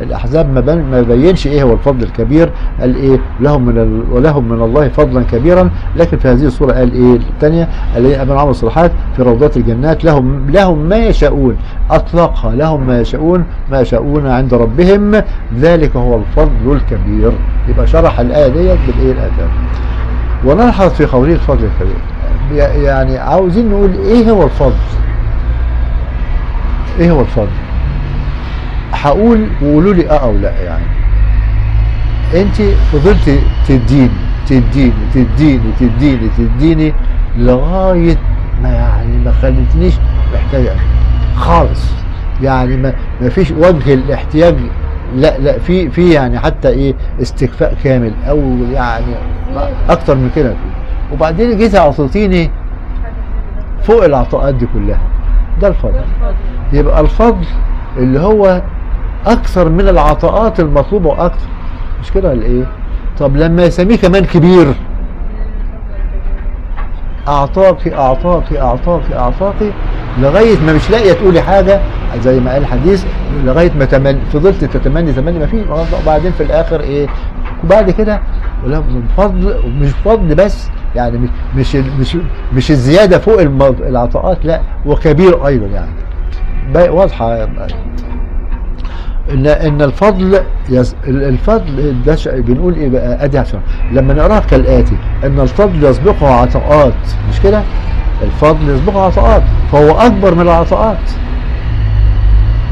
الأحزاب ما, ما بينش إيه هو الفضل الكبير؟ قال إيه؟ لهم من. ولهم من الله فضلا كبيرا. لكن في هذه السورة قال إيه الثانية الذين آمنوا وعملوا الصالحات في روضات الجنات لهم لهم ما يشاءون. أطلقها لهم ما يشاءون ما يشاءون عند ربهم. ذلك هو الفضل الكبير. يبقى شرح الآية ديت بالإيه الآية ونلحظ في قوله الفضل الكبير. يعني عاوزين نقول إيه هو الفضل؟ إيه هو الفضل؟ هقول وقولوا لي آه أو لأ يعني. انت فضلت تديني تديني تديني تديني تديني لغاية ما يعني ما خلتنيش محتاجه خالص. يعني ما, فيش وجه الاحتياج لا لا في في يعني حتى إيه استكفاء كامل أو يعني أكتر من كده. فيه وبعدين جيت اعطيتيني فوق العطاءات دي كلها. ده الفضل. يبقى الفضل اللي هو أكثر من العطاءات المطلوبة وأكثر. مش كده ولا إيه؟ طب لما يسميه كمان كبير. أعطاك أعطاك أعطاك أعطاك لغاية ما مش لاقية تقولي حاجة زي ما قال الحديث لغاية ما تمن فضلت تتمني تمني ما فيه وبعدين في الآخر إيه وبعد كده من فضل مش فضل بس يعني مش مش مش الزيادة فوق العطاءات لا وكبير أيضا يعني. واضحة إن إن الفضل يز... الفضل ده. بنقول إيه بقى؟ أدي عشان. لما نقراها كالآتي إن الفضل يسبقه عطاءات. مش كده؟ الفضل يسبقه عطاءات. فهو أكبر من العطاءات.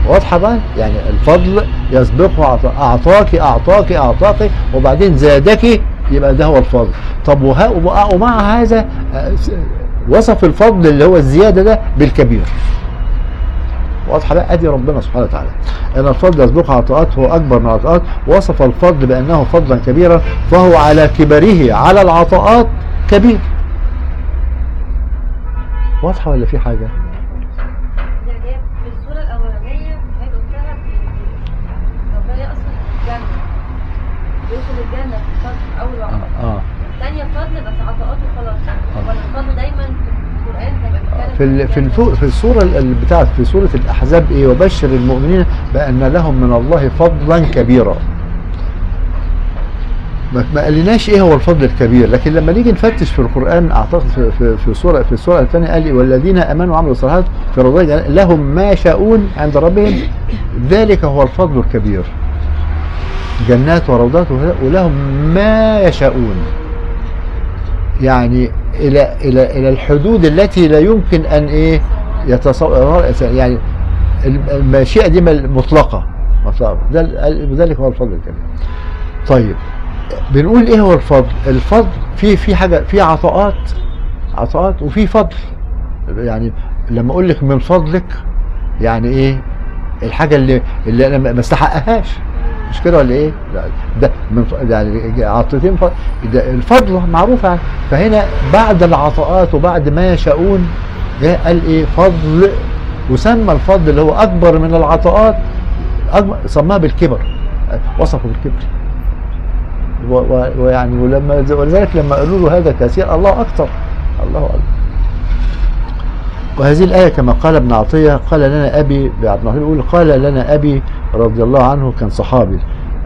واضحة بقى؟ يعني الفضل يسبقه عطاء أعطاك أعطاك أعطاك وبعدين زادك يبقى ده هو الفضل. طب وها ومع هذا وصف الفضل اللي هو الزيادة ده بالكبير. واضحة بقى أدي ربنا سبحانه وتعالى. إن الفضل يسبقه عطاءات هو أكبر من العطاءات وصف الفضل بأنه فضلا كبيرا فهو على كبره على العطاءات كبير. واضحة ولا في حاجة في الصورة الأولانية هي قلتها ربنا يقصد الجنة يوصل الجنة في الفضل أول واحدة آه الثانية فضل بس عطاءات وخلاص ولا الفضل دايما في القرآن هيبقى بيتكلم في في في الصورة ال- بتاعت في سوره الأحزاب إيه؟ وبشر المؤمنين بأن لهم من الله فضلا كبيرا. ما قالناش إيه هو الفضل الكبير لكن لما نيجي نفتش في القرآن أعتقد في في في سوره في السوره الثانية قال إيه؟ والذين آمنوا وعملوا الصالحات في الله لهم ما يشاءون عند ربهم. ذلك هو الفضل الكبير. جنات وروضات ولهم ما يشاءون. يعني إلى إلى إلى الحدود التي لا يمكن أن إيه يتصور يعني المشيئة دي مطلقة. مطلقة. ذلك هو الفضل الكبير طيب بنقول إيه هو الفضل؟ الفضل في في حاجة في عطاءات عطاءات وفي فضل. يعني لما أقول لك من فضلك يعني إيه؟ الحاجة اللي اللي أنا ما استحقهاش. مش كده ولا إيه؟ لا، ده من ف- يعني عطيتين ده الفضل معروفه. فهنا بعد العطاءات وبعد ما يشاءون جاء قال إيه؟ فضل وسمى الفضل اللي هو أكبر من العطاءات أكبر سماها بالكبر. وصفه بالكبر. ويعني ولما ولذلك لما قالوا له هذا كثير الله أكثر. الله أكبر. وهذه الآية كما قال ابن عطية قال لنا أبي عبد الرحمن يقول قال لنا أبي رضي الله عنه كان صحابي.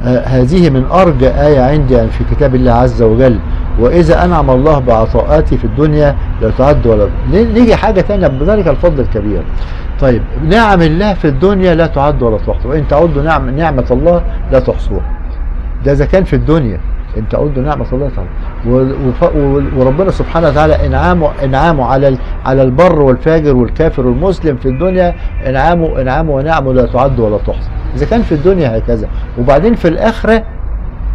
آه هذه من أرجى آية عندي يعني في كتاب الله عز وجل. وإذا أنعم الله بعطاءاتي في الدنيا لا تعد ولا نيجي حاجة تانية؟ بذلك الفضل الكبير. طيب نعم الله في الدنيا لا تعد ولا تحصى. وإن تعدوا نعم نعمة الله لا تحصوها ده إذا كان في الدنيا. إن تعدوا نعمة الله تعالى وربنا سبحانه وتعالى إنعامه إنعامه على على البر والفاجر والكافر والمسلم في الدنيا إنعامه إنعامه ونعمه لا تعد ولا تحصى. إذا كان في الدنيا هكذا. وبعدين في الآخرة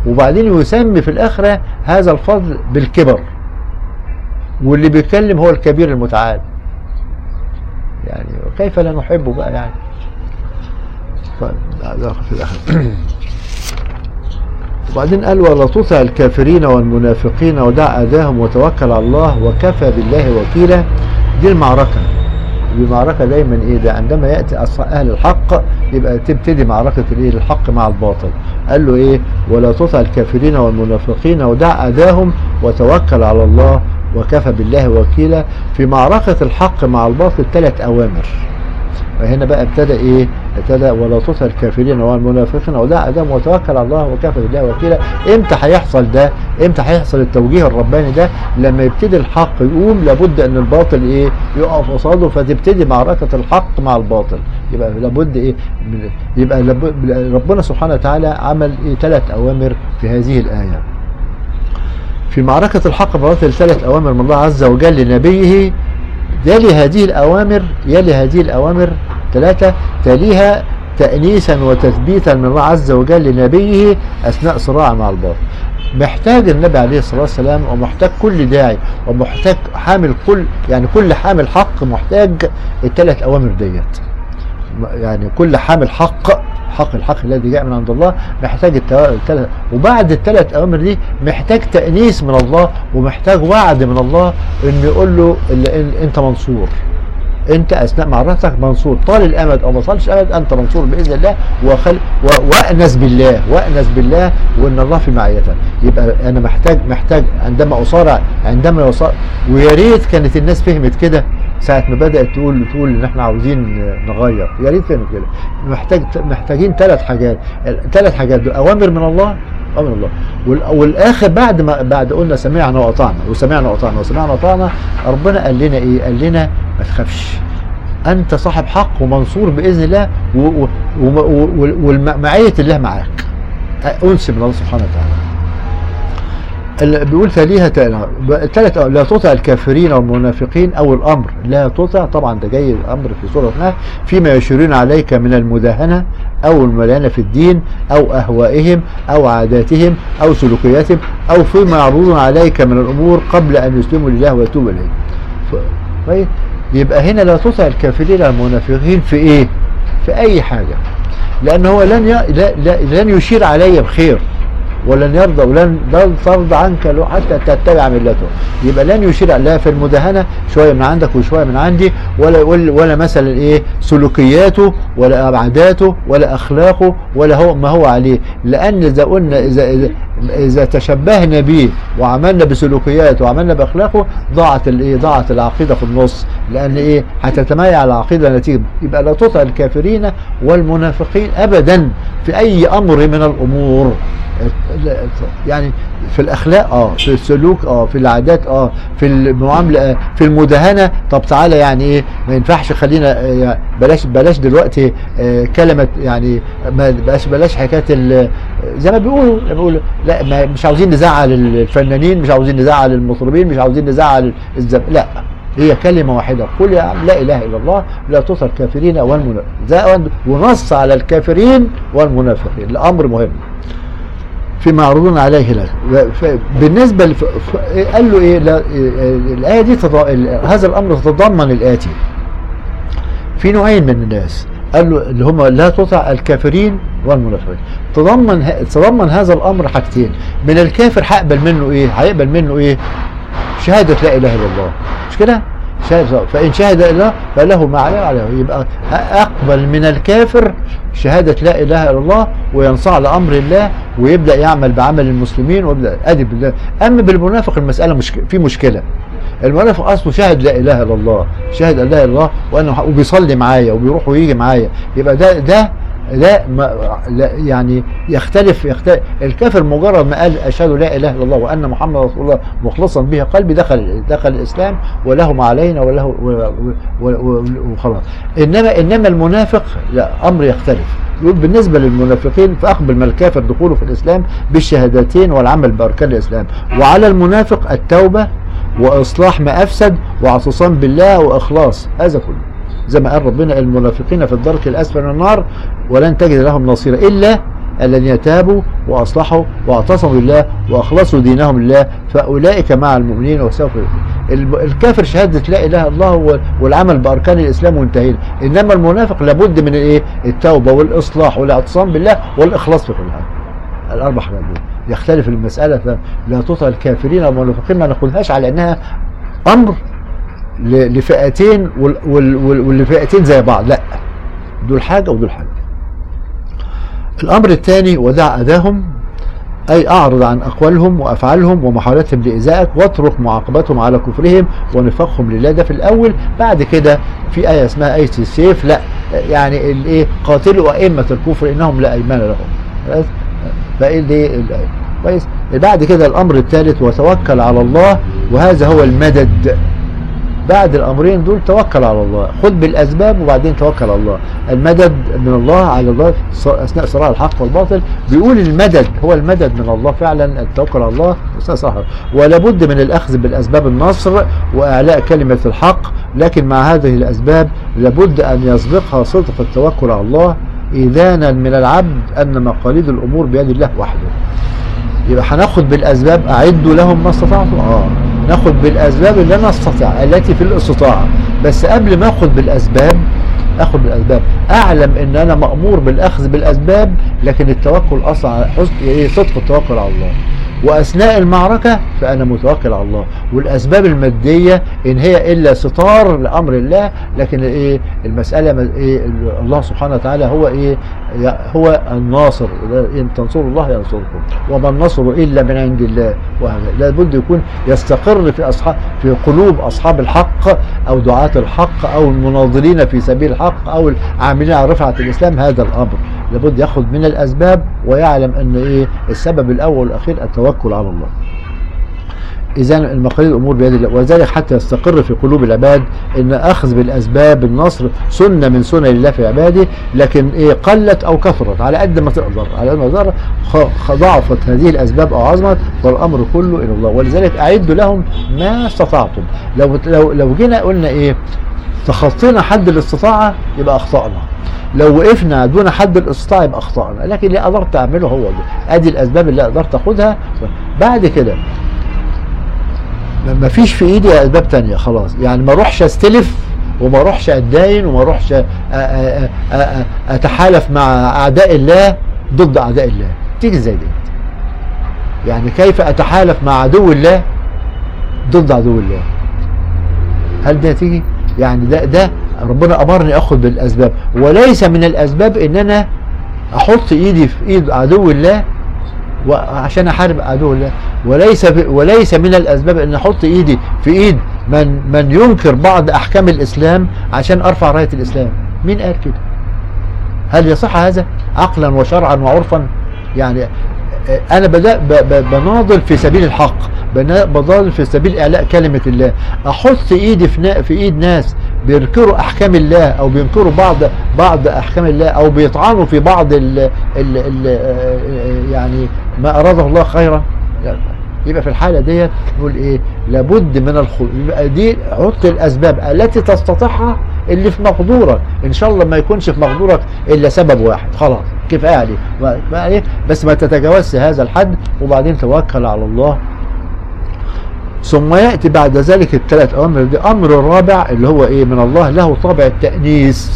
وبعدين يسمي في الآخرة هذا الفضل بالكبر. واللي بيتكلم هو الكبير المتعال. يعني كيف لا نحبه بقى يعني؟ طيب في الآخر وبعدين قال ولا تطع الكافرين والمنافقين ودع أذاهم وتوكل على الله وكفى بالله وكيلا. دي المعركة. المعركة دايما إيه؟ ده عندما يأتي أهل الحق يبقى تبتدي معركة الإيه؟ الحق مع الباطل. قال له إيه؟ ولا تطع الكافرين والمنافقين ودع أذاهم وتوكل على الله وكفى بالله وكيلا. في معركة الحق مع الباطل ثلاث أوامر. فهنا بقى ابتدى إيه؟ ابتدى ولا تطع الكافرين والمنافقين ودع آدم وتوكل على الله وكفى بالله وكيلا. إمتى هيحصل ده؟ إمتى هيحصل التوجيه الرباني ده؟ لما يبتدي الحق يقوم لابد أن الباطل إيه؟ يقف قصاده فتبتدي معركة الحق مع الباطل. يبقى لابد إيه؟ يبقى لابد ربنا سبحانه وتعالى عمل إيه؟ ثلاث أوامر في هذه الآية. في معركة الحق بالباطل ثلاث أوامر من الله عز وجل لنبيه يلي هذه الأوامر يلي هذه الأوامر ثلاثة تليها تأنيسا وتثبيتا من الله عز وجل لنبيه أثناء صراع مع الباطل. محتاج النبي عليه الصلاة والسلام ومحتاج كل داعي ومحتاج حامل كل يعني كل حامل حق محتاج الثلاث أوامر ديت. يعني كل حامل حق حق الحق الذي جاء من عند الله محتاج الثلاث وبعد الثلاث أوامر دي محتاج تأنيس من الله ومحتاج وعد من الله إنه يقول له ال- أنت منصور. أنت أثناء معركتك منصور. طال الأمد أو ما طالش الأمد أنت منصور بإذن الله وخل و- وأنس بالله وأنس بالله وإن الله في معيتك يبقى أنا محتاج محتاج عندما أصارع عندما يصارع ويا ريت كانت الناس فهمت كده. ساعة ما بدأت تقول تقول إن إحنا عاوزين نغير، يا ريت فهمت كده، محتاج محتاجين ثلاث حاجات، ثلاث حاجات دول. أوامر من الله؟ من الله، وال- والآخر بعد ما بعد قلنا سمعنا وأطعنا. وسمعنا وأطعنا. وسمعنا وأطعنا. ربنا قال لنا إيه؟ قال لنا ما تخافش. أنت صاحب حق ومنصور بإذن الله و- و- و- و- والمعية الله معاك. أنس من الله سبحانه وتعالى. بيقول تليها ثلاث لا تطع الكافرين والمنافقين أو الأمر لا تطع طبعا ده جاي الأمر في سورة النحل فيما يشيرون عليك من المداهنة أو الملانه في الدين أو أهوائهم أو عاداتهم أو سلوكياتهم أو فيما يعرضون عليك من الأمور قبل أن يسلموا لله ويتوب إليه. طيب يبقى هنا لا تطع الكافرين والمنافقين في إيه؟ في أي حاجة. لأن هو لن ي... لا... لا... لن يشير علي بخير ولن يرضى ولن لن ترضى عنك لو حتى تتبع ملته. يبقى لن يشير لا في المداهنة شوية من عندك وشوية من عندي ولا ولا, ولا مثلا إيه سلوكياته ولا عاداته ولا أخلاقه ولا هو ما هو عليه. لأن إذا قلنا إذا, إذا تشبهنا به وعملنا بسلوكياته وعملنا بأخلاقه ضاعت الايه ضاعت العقيدة في النص. لأن إيه؟ هتتميع العقيدة نتيجه يبقى لا تطع الكافرين والمنافقين ابدا في أي أمر من الأمور. يعني في الأخلاق آه في السلوك آه في العادات آه في المعاملة آه في المداهنة. طب تعالى يعني إيه ما ينفعش خلينا آه بلاش بلاش دلوقتي آه كلمة يعني ما بلاش بلاش حكاية ال- زي ما بيقولوا بيقولوا لا ما مش عاوزين نزعل الفنانين مش عاوزين نزعل المطربين مش عاوزين نزعل الزب لا هي كلمة واحدة قل يا لا إله إلا الله لا تطع الكافرين والمنافقين ونص على الكافرين والمنافقين الأمر مهم. فيما يعرضون عليه له بالنسبة. قال له لا... الآية دي. هذا الأمر تتضمن الآتي في نوعين من الناس. قال له اللي هم لا تطع الكافرين والمنافقين. تضمن. تضمن هذا الأمر حاجتين. من الكافر هيقبل منه إيه؟ هيقبل منه إيه؟ شهادة لا إله إلا الله. مش كده؟ شهد فإن شهد الله فله ما عليه عليه يبقى أقبل من الكافر شهادة لا إله إلا الله وينصاع لأمر الله ويبدأ يعمل بعمل المسلمين ويبدأ أدب بالله أما بالمنافق المسألة مشك... في مشكلة. المنافق أصله شاهد لا إله إلا الله شاهد لا إله إلا الله وأنه وبيصلي معايا وبيروح ويجي معايا. يبقى ده ده لا, ما لا يعني يختلف يختلف الكافر مجرد ما قال أشهد لا إله إلا الله وأن محمد رسول الله مخلصا به قلبي دخل دخل الإسلام وله ما علينا وله وخلاص. إنما إنما المنافق لا أمر يختلف. يقول بالنسبة للمنافقين فأقبل ما الكافر دخوله في الإسلام بالشهادتين والعمل بأركان الإسلام. وعلى المنافق التوبة وإصلاح ما أفسد واعتصام بالله وإخلاص. هذا كله. زي ما قال ربنا المنافقين في الدرك الأسفل من النار ولن تجد لهم نصيرا إلا الذين تابوا وأصلحوا واعتصموا بالله وأخلصوا دينهم لله فأولئك مع المؤمنين وسوف الكافر شهادة لا إله إلا الله وال- والعمل بأركان الإسلام وانتهينا إنما المنافق لابد من الايه التوبة والإصلاح والاعتصام بالله والإخلاص في كل حاجة الأربع حاجات يختلف المسألة لا تطع الكافرين والمنافقين ما ناخذهاش على إنها أمر ل- لفئتين وال- وال- وال- والفئتين زي بعض. لا دول حاجة ودول حاجة. الأمر الثاني ودع أذاهم أي أعرض عن أقوالهم وأفعالهم ومحاولتهم لايذائك واترك معاقبتهم على كفرهم ونفاقهم لله ده في الأول. بعد كده في آية اسمها آية السيف. لا يعني الإيه؟ قاتلوا أئمة الكفر إنهم لا إيمان لهم؟ فايه كويس بعد كده الأمر الثالث وتوكل على الله وهذا هو المدد. بعد الأمرين دول توكل على الله. خد بالأسباب وبعدين توكل على الله. المدد من الله على الله أثناء صراع الحق والباطل. بيقول المدد هو المدد من الله فعلا التوكل على الله. اثناء صراع. ولا بد من الأخذ بالأسباب النصر وإعلاء كلمة الحق. لكن مع هذه الأسباب لابد أن يسبقها صدق التوكل على الله. اذانا من العبد أن مقاليد الأمور بيد الله وحده. يبقى هناخد بالأسباب أعدوا لهم ما استطعتم؟ آه. ناخد بالأسباب اللي أنا أستطيع التي في الاستطاعة. بس قبل ما اخد بالأسباب اخد بالأسباب. أعلم إن أنا مأمور بالأخذ بالأسباب لكن التوكل أصلا على إيه صدق التوكل على الله. وأثناء المعركة فأنا متوكل على الله. والأسباب المادية إن هي إلا ستار لأمر الله لكن المسألة م- إيه الله سبحانه وتعالى هو ي- هو الناصر. إن تنصروا الله ينصركم وما النصر إلا من عند الله. وهذا لابد يكون يستقر في اصحاب في قلوب أصحاب الحق أو دعاة الحق أو المناضلين في سبيل الحق أو العاملين على رفعة الإسلام. هذا الأمر. لابد ياخذ من الأسباب ويعلم أن إيه السبب الأول والأخير التوكل على الله. إذا المقاليد الأمور بيد الله. وذلك حتى يستقر في قلوب العباد أن أخذ بالأسباب النصر سنة من سنن الله في عباده لكن إيه قلت أو كثرت. على قد ما تقدر. على قد ما تقدر ضعفت هذه الأسباب أو عظمت والأمر كله إلى الله. ولذلك أعدوا لهم ما استطعتم. لو لو لو جينا قلنا إيه تخطينا حد الاستطاعة يبقى أخطأنا. لو وقفنا دون حد الاستطاعة يبقى أخطأنا. لكن اللي قدرت أعمله هو ده. أدي الأسباب اللي قدرت أخدها بعد كده ما فيش في إيدي أسباب تانية خلاص. يعني ما أروحش أستلف وما أروحش أتداين وما أروحش أتحالف مع أعداء الله ضد أعداء الله. تيجي إزاي دي؟ يعني كيف أتحالف مع عدو الله ضد عدو الله؟ هل ده تيجي؟ يعني ده ده ربنا أمرني أخذ بالأسباب. وليس من الأسباب إن أنا أحط إيدي في إيد عدو الله وعشان أحارب عدو الله. وليس. وليس من الأسباب إن أحط إيدي في إيد من من ينكر بعض أحكام الإسلام عشان أرفع راية الإسلام. مين قال كده؟ هل يصح هذا؟ عقلا وشرعا وعرفا. يعني أنا بدأ. بناضل في سبيل الحق. بناضل في سبيل إعلاء كلمة الله. أحط ايدي في. في إيد ناس بينكروا أحكام الله أو بينكروا بعض بعض أحكام الله أو بيطعنوا في بعض ال... ال... ال... يعني ما أراده الله خيرا. يبقى في الحالة ديت نقول إيه؟ لابد من الخروج يبقى دي حط الأسباب التي تستطيعها اللي في مقدورك. إن شاء الله ما يكونش في مقدورك إلا سبب واحد. خلاص كفاية عليه. بس ما تتجاوزش هذا الحد وبعدين توكل على الله. ثم يأتي بعد ذلك الثلاث أوامر. دي أمر الرابع اللي هو إيه؟ من الله له طابع التأنيس.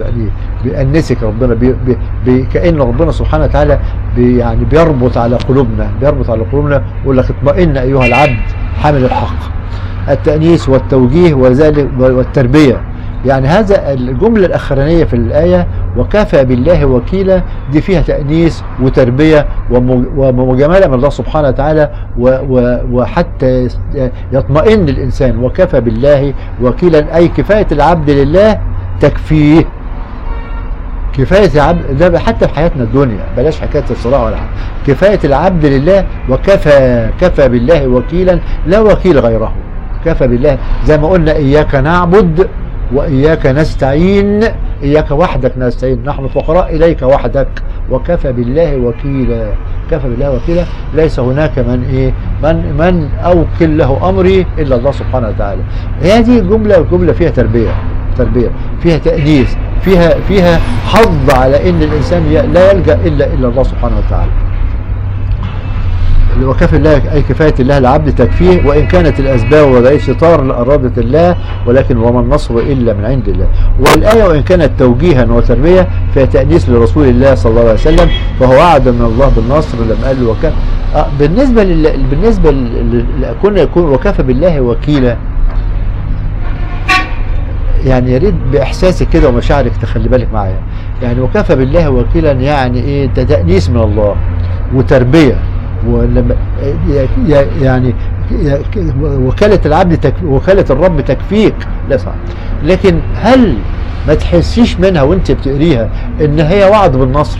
يعني بيأنسك ربنا بي بي بي كأن ربنا سبحانه وتعالى بي يعني بيربط على قلوبنا بيربط على قلوبنا ويقول لك اطمئن أيها العبد حامل الحق. التأنيس والتوجيه وذلك والتربية. يعني هذا الجملة الأخرانية في الآية وكفى بالله وكيلا دي فيها تأنيس وتربية وم- ومجاملة من الله سبحانه وتعالى وحتى يطمئن الإنسان وكفى بالله وكيلا أي كفاية العبد لله تكفيه. كفاية العبد ده حتى في حياتنا الدنيا بلاش حكاية الصراع ولا حاجة. كفاية العبد لله وكفى كفى بالله وكيلا لا وكيل غيره. كفى بالله زي ما قلنا إياك نعبد وإياك نستعين إياك وحدك نستعين. نحن فقراء إليك وحدك. وكفى بالله وكيلا. كفى بالله وكيلا. ليس هناك من إيه؟ من من أوكل له أمري إلا الله سبحانه وتعالى. هذه جملة جملة فيها تربية تربية فيها تأنيس فيها فيها حض على إن الإنسان ي- لا يلجأ إلا إلى الله سبحانه وتعالى. وكفى الله أي كفاية الله العبد تكفيه وإن كانت الأسباب وضعي ستار لأرادة الله ولكن وما النصر إلا من عند الله. والآية وإن كانت توجيها وتربية فهي تانيس لرسول الله صلى الله عليه وسلم فهو وعد من الله بالنصر لما قال له آه بالنسبة لل... بالنسبة لل... كنا يكون وكفى بالله وكيلا يعني يا ريت باحساسك كده ومشاعرك تخلي بالك معايا. يعني وكفى بالله وكيلا يعني إيه؟ ده تانيس من الله وتربية. ولما يعني وكالة العبد تك وكالة الرب تكفيك. لا صح. لكن هل ما تحسيش منها وانت بتقريها إن هي وعد بالنصر؟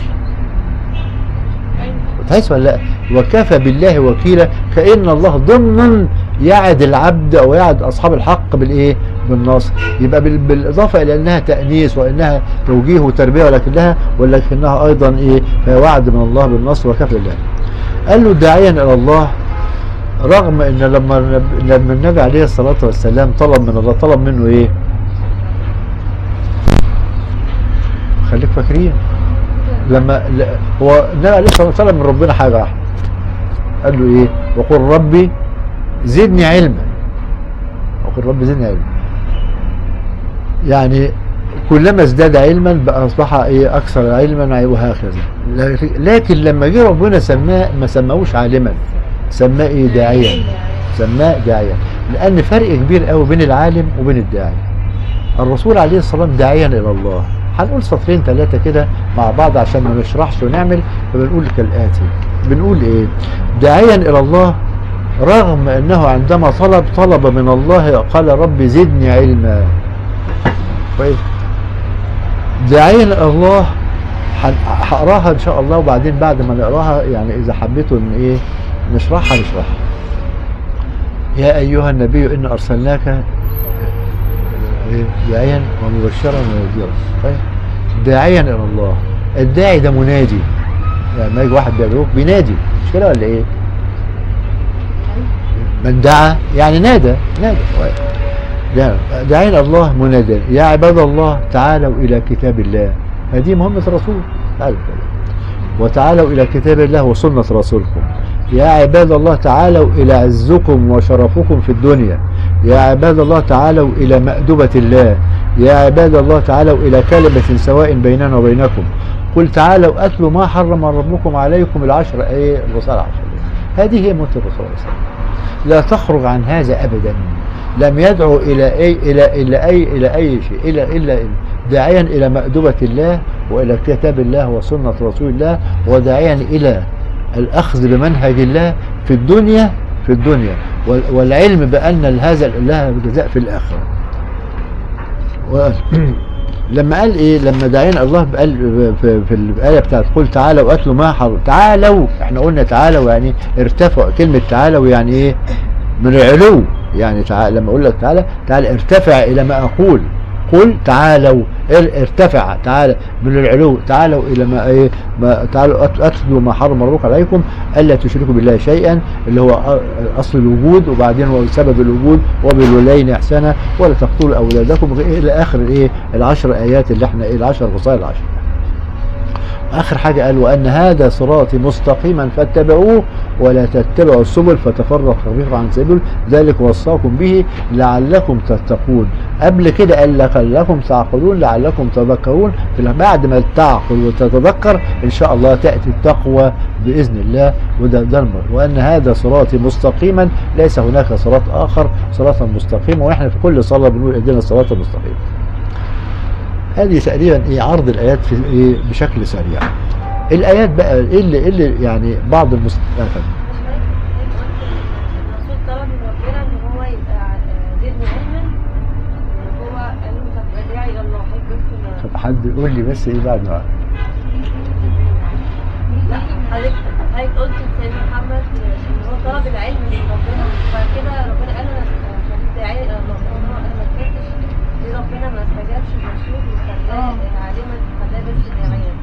تحس ولا لا؟ وكفى بالله وكيلا كأن الله ضمنا يعد العبد أو يعد أصحاب الحق بالإيه؟ بالنصر. يبقى بال- بالإضافة إلى إنها تأنيس وإنها توجيه وتربية ولكنها ولكنها أيضا إيه؟ وعد من الله بالنصر وكفى بالله. قال له داعيا إلى الله رغم إن لما لما النبي عليه الصلاة والسلام طلب من الله طلب منه إيه؟ خليك فاكرين. لما هو النبي عليه الصلاة والسلام من ربنا حاجة واحدة. قال له إيه؟ وقل ربي زدني علما. وقل ربي زدني علما. يعني كلما ازداد علما بقى اصبح إيه أكثر علما وهكذا. لكن- لما جه ربنا سماه ما سماهوش عالما سماه إيه داعيا. سماه داعيا. لأن فرق كبير قوي بين العالم وبين الداعي. الرسول عليه الصلاة والسلام داعيا إلى الله. هنقول سطرين ثلاثة كده مع بعض عشان ما نشرحش ونعمل فبنقول كالآتي. بنقول إيه؟ داعيا إلى الله رغم أنه عندما طلب طلب من الله قال رب زدني علما. كويس إلى الله هقراها إن شاء الله وبعدين بعد ما نقراها يعني إذا حبيتوا إن إيه نشرحها نشرحها. يا أيها النبي إن أرسلناك؟ داعيا ومبشرا ونذيرا. طيب. داعيا إلى الله. الداعي ده منادي. يعني لما يجي واحد بيدعوك بينادي. مش كده ولا إيه؟ من دعا يعني نادى نادى. داعين الله منادى. يا عباد الله تعالوا إلى كتاب الله. هذه مهمه الرسول تعالوا وتعالوا إلى كتاب الله وسنة رسولكم. يا عباد الله تعالوا إلى عزكم وشرفكم في الدنيا. يا عباد الله تعالوا إلى مأدبة الله. يا عباد الله تعالوا إلى كلمة سواء بيننا وبينكم. قل تعالوا اتلوا ما حرم ربكم عليكم العشر. إيه؟ الرسالة العشر هذه هي موت الرسول لا تخرج عن هذا ابدا. لم يدعو إلى اي إلى إلى اي إلى أي شيء إلا إلا داعيا إلى مأدبة الله وإلى كتاب الله وسنة رسول الله وداعيا إلى الأخذ بمنهج الله في الدنيا في الدنيا. وال- والعلم بأن هذا لها جزاء في الآخرة. و- لما قال إيه؟ لما دعينا الله قال في, في الآية بتاعت قل تعالوا اتلوا ما حرم تعالوا إحنا قلنا تعالوا يعني ارتفعوا كلمة تعالوا يعني إيه؟ من العلو. يعني تعالى لما أقول لك تعالى تعالى ارتفع إلى ما أقول. قل تعالوا ار- ارتفع تعالى من العلو. تعالوا إلى ما إيه ما تعالوا اتلوا ما حرم ربك عليكم ألا تشركوا بالله شيئا اللي هو أصل الوجود وبعدين هو سبب الوجود وبالوالدين احسانا ولا تقتلوا أولادكم إلى آخر الايه العشر آيات اللي إحنا إيه العشر فصائل العشر. آخر حاجة قال وأن هذا صراطي مستقيما فاتبعوه ولا تتبعوا السبل فتفرق بكم عن سبيل ذلك وصاكم به لعلكم تتقون. قبل كده قال لك لعلكم تعقلون لعلكم تذكرون. بعد ما تعقل وتتذكر إن شاء الله تأتي التقوى بإذن الله. وده ده وأن هذا صراطي مستقيما ليس هناك صراط آخر صراطا مستقيما. وإحنا في كل صلاة بنقول اهدنا الصراط المستقيم هذه تقريبا إيه عرض الآيات في إيه بشكل سريع. الآيات بقى إيه اللي, إيه اللي يعني بعض المست... آه، طب حد يقول لي بس إيه بعد ما حضرتك حضرتك قلت لسيدنا محمد ان هو طلب العلم من ربنا وبعد كده ربنا قال له عشان داعي إلى الله هو أنا ما فهمتش ليه ربنا ما استجابش الرسول وخلاه عالما خلاه بس داعيا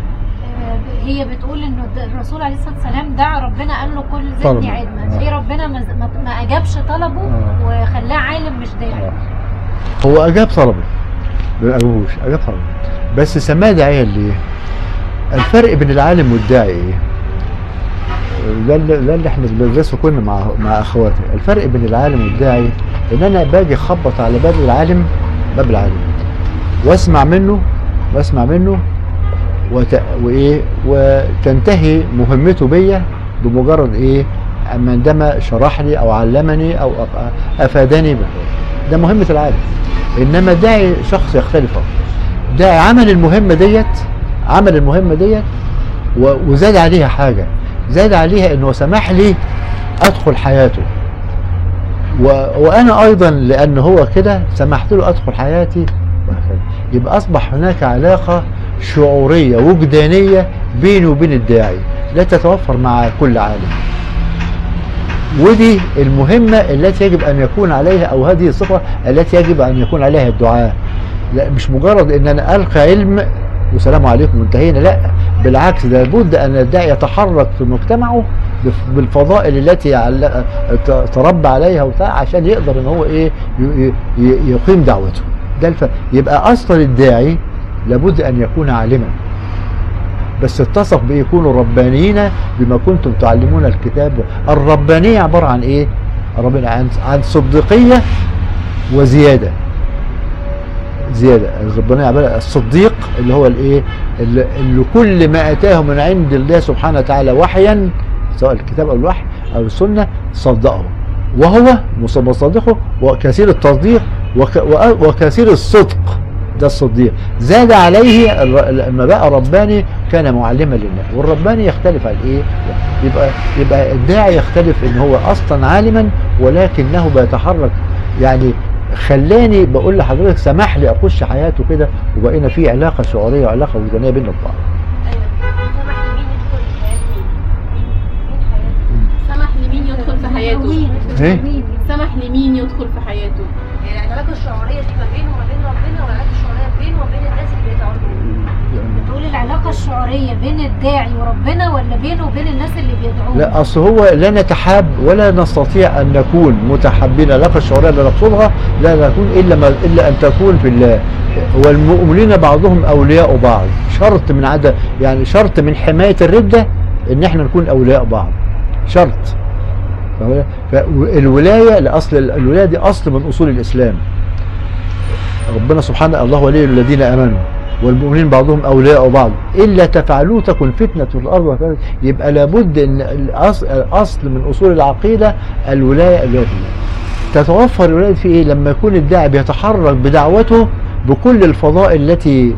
آه، هي بتقول إنه د- الرسول عليه الصلاة والسلام دعا ربنا قال له كل. زدني علما آه. ليه ربنا ما, ما, ما أجابش طلبه آه. وخلاه عالم مش داعي آه. هو أجاب طلبه ما أجابوش أجاب طلبه بس سماه داعيا ليه؟ الفرق بين العالم والداعي إيه؟ ده اللي, ده اللي إحنا بندرسه كنا مع مع أخواتي الفرق بين العالم والداعي إن أنا باجي أخبط على باب العالم باب العالم واسمع منه واسمع منه وت... وإيه وتنتهي مهمته بيا بمجرد إيه أما عندما شرح لي أو علمني أو أفادني به ده مهمة العالم إنما داعي شخص يختلف. داعي عمل المهمة ديت عمل المهمة ديت وزاد عليها حاجة. زاد عليها انه سمح لي أدخل حياته. و... وأنا أيضا لأن هو كده سمحت له أدخل حياتي. يبقى أصبح هناك علاقة شعورية وجدانية بيني وبين الداعي. لا تتوفر مع كل عالم. ودي المهمة التي يجب أن يكون عليها أو هذه الصفة التي يجب أن يكون عليها الدعاء. لا مش مجرد أن أنا ألقى علم والسلام عليكم انتهينا. لا بالعكس لابد أن الداعي يتحرك في مجتمعه بالفضائل التي تربى عليها وبتاع عشان يقدر إن هو إيه يقيم دعوته. ده الف... يبقى أصلا الداعي لابد أن يكون عالما. بس اتصف بايه يكونوا ربانيين بما كنتم تعلمون الكتاب. الربانية عبارة عن إيه؟ عن عن صديقية وزيادة. زيادة. الربانية عبارة الصديق اللي هو الإيه؟ اللي كل ما أتاه من عند الله سبحانه وتعالى وحيا سواء الكتاب أو الوحي أو السنة صدقه. وهو مصدقه وكثير التصديق وك وكثير الصدق. ده الصديق. زاد عليه لما بقى رباني كان معلما للناس. والرباني يختلف عن إيه؟ يبقى يبقى الداعي يختلف إن هو أصلا عالما ولكنه بيتحرك. يعني خلاني بقول لحضرتك سمح لي أخش حياته كده وبقينا في علاقة شعورية وعلاقة وجدانية بيننا وبعض أيوه سمح لمين يدخل في حياته. مين؟ سمح لمين يدخل في حياته؟ يعني العلاقة الشعورية دي ما بينه وما بين ربنا والعلاقة الشعورية بينه وبين الناس اللي بيدعوا له. بتقول العلاقة الشعورية بين الداعي وربنا ولا بينه وبين الناس اللي بيدعوه؟ لا أصل هو لا نتحاب ولا نستطيع أن نكون متحابين. العلاقة الشعورية اللي نقصدها لا نكون إلا ما إلا أن تكون في الله. والمؤمنين بعضهم أولياء بعض. شرط من عدم يعني شرط من حماية الردة إن إحنا نكون أولياء بعض. شرط. فالولايه لأصل الولاية دي أصل من أصول الإسلام. ربنا سبحانه الله ولي الذين آمنوا والمؤمنين بعضهم أولياء بعض. إلا تفعلوه تكن فتنة في الأرض. يبقى لابد إن الأصل, من أصول العقيدة الولاية الولايه تتوفر الولاية في إيه؟ لما يكون الداعي بيتحرك بدعوته بكل الفضائل التي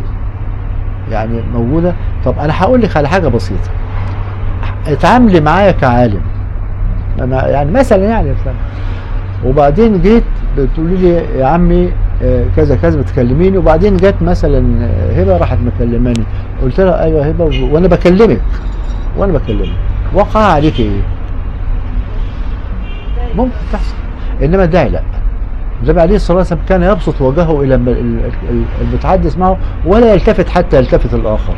يعني موجودة. طب أنا هقول لك على حاجة بسيطة. اتعاملي معايا كعالم. أنا يعني مثلا يعني مثلا. وبعدين جيت بتقولي لي يا عمي آه، كذا كذا بتكلميني. وبعدين جت مثلا آه، هبة راحت مكلماني. قلت لها أيوه هبة وأنا بكلمك. وأنا بكلمك. وقع عليك إيه؟ ممكن تحصل. إنما الداعي لأ. النبي عليه الصلاة والسلام كان يبسط وجهه إلى ال- ال- ال- المتحدث معه ولا يلتفت حتى يلتفت الآخر.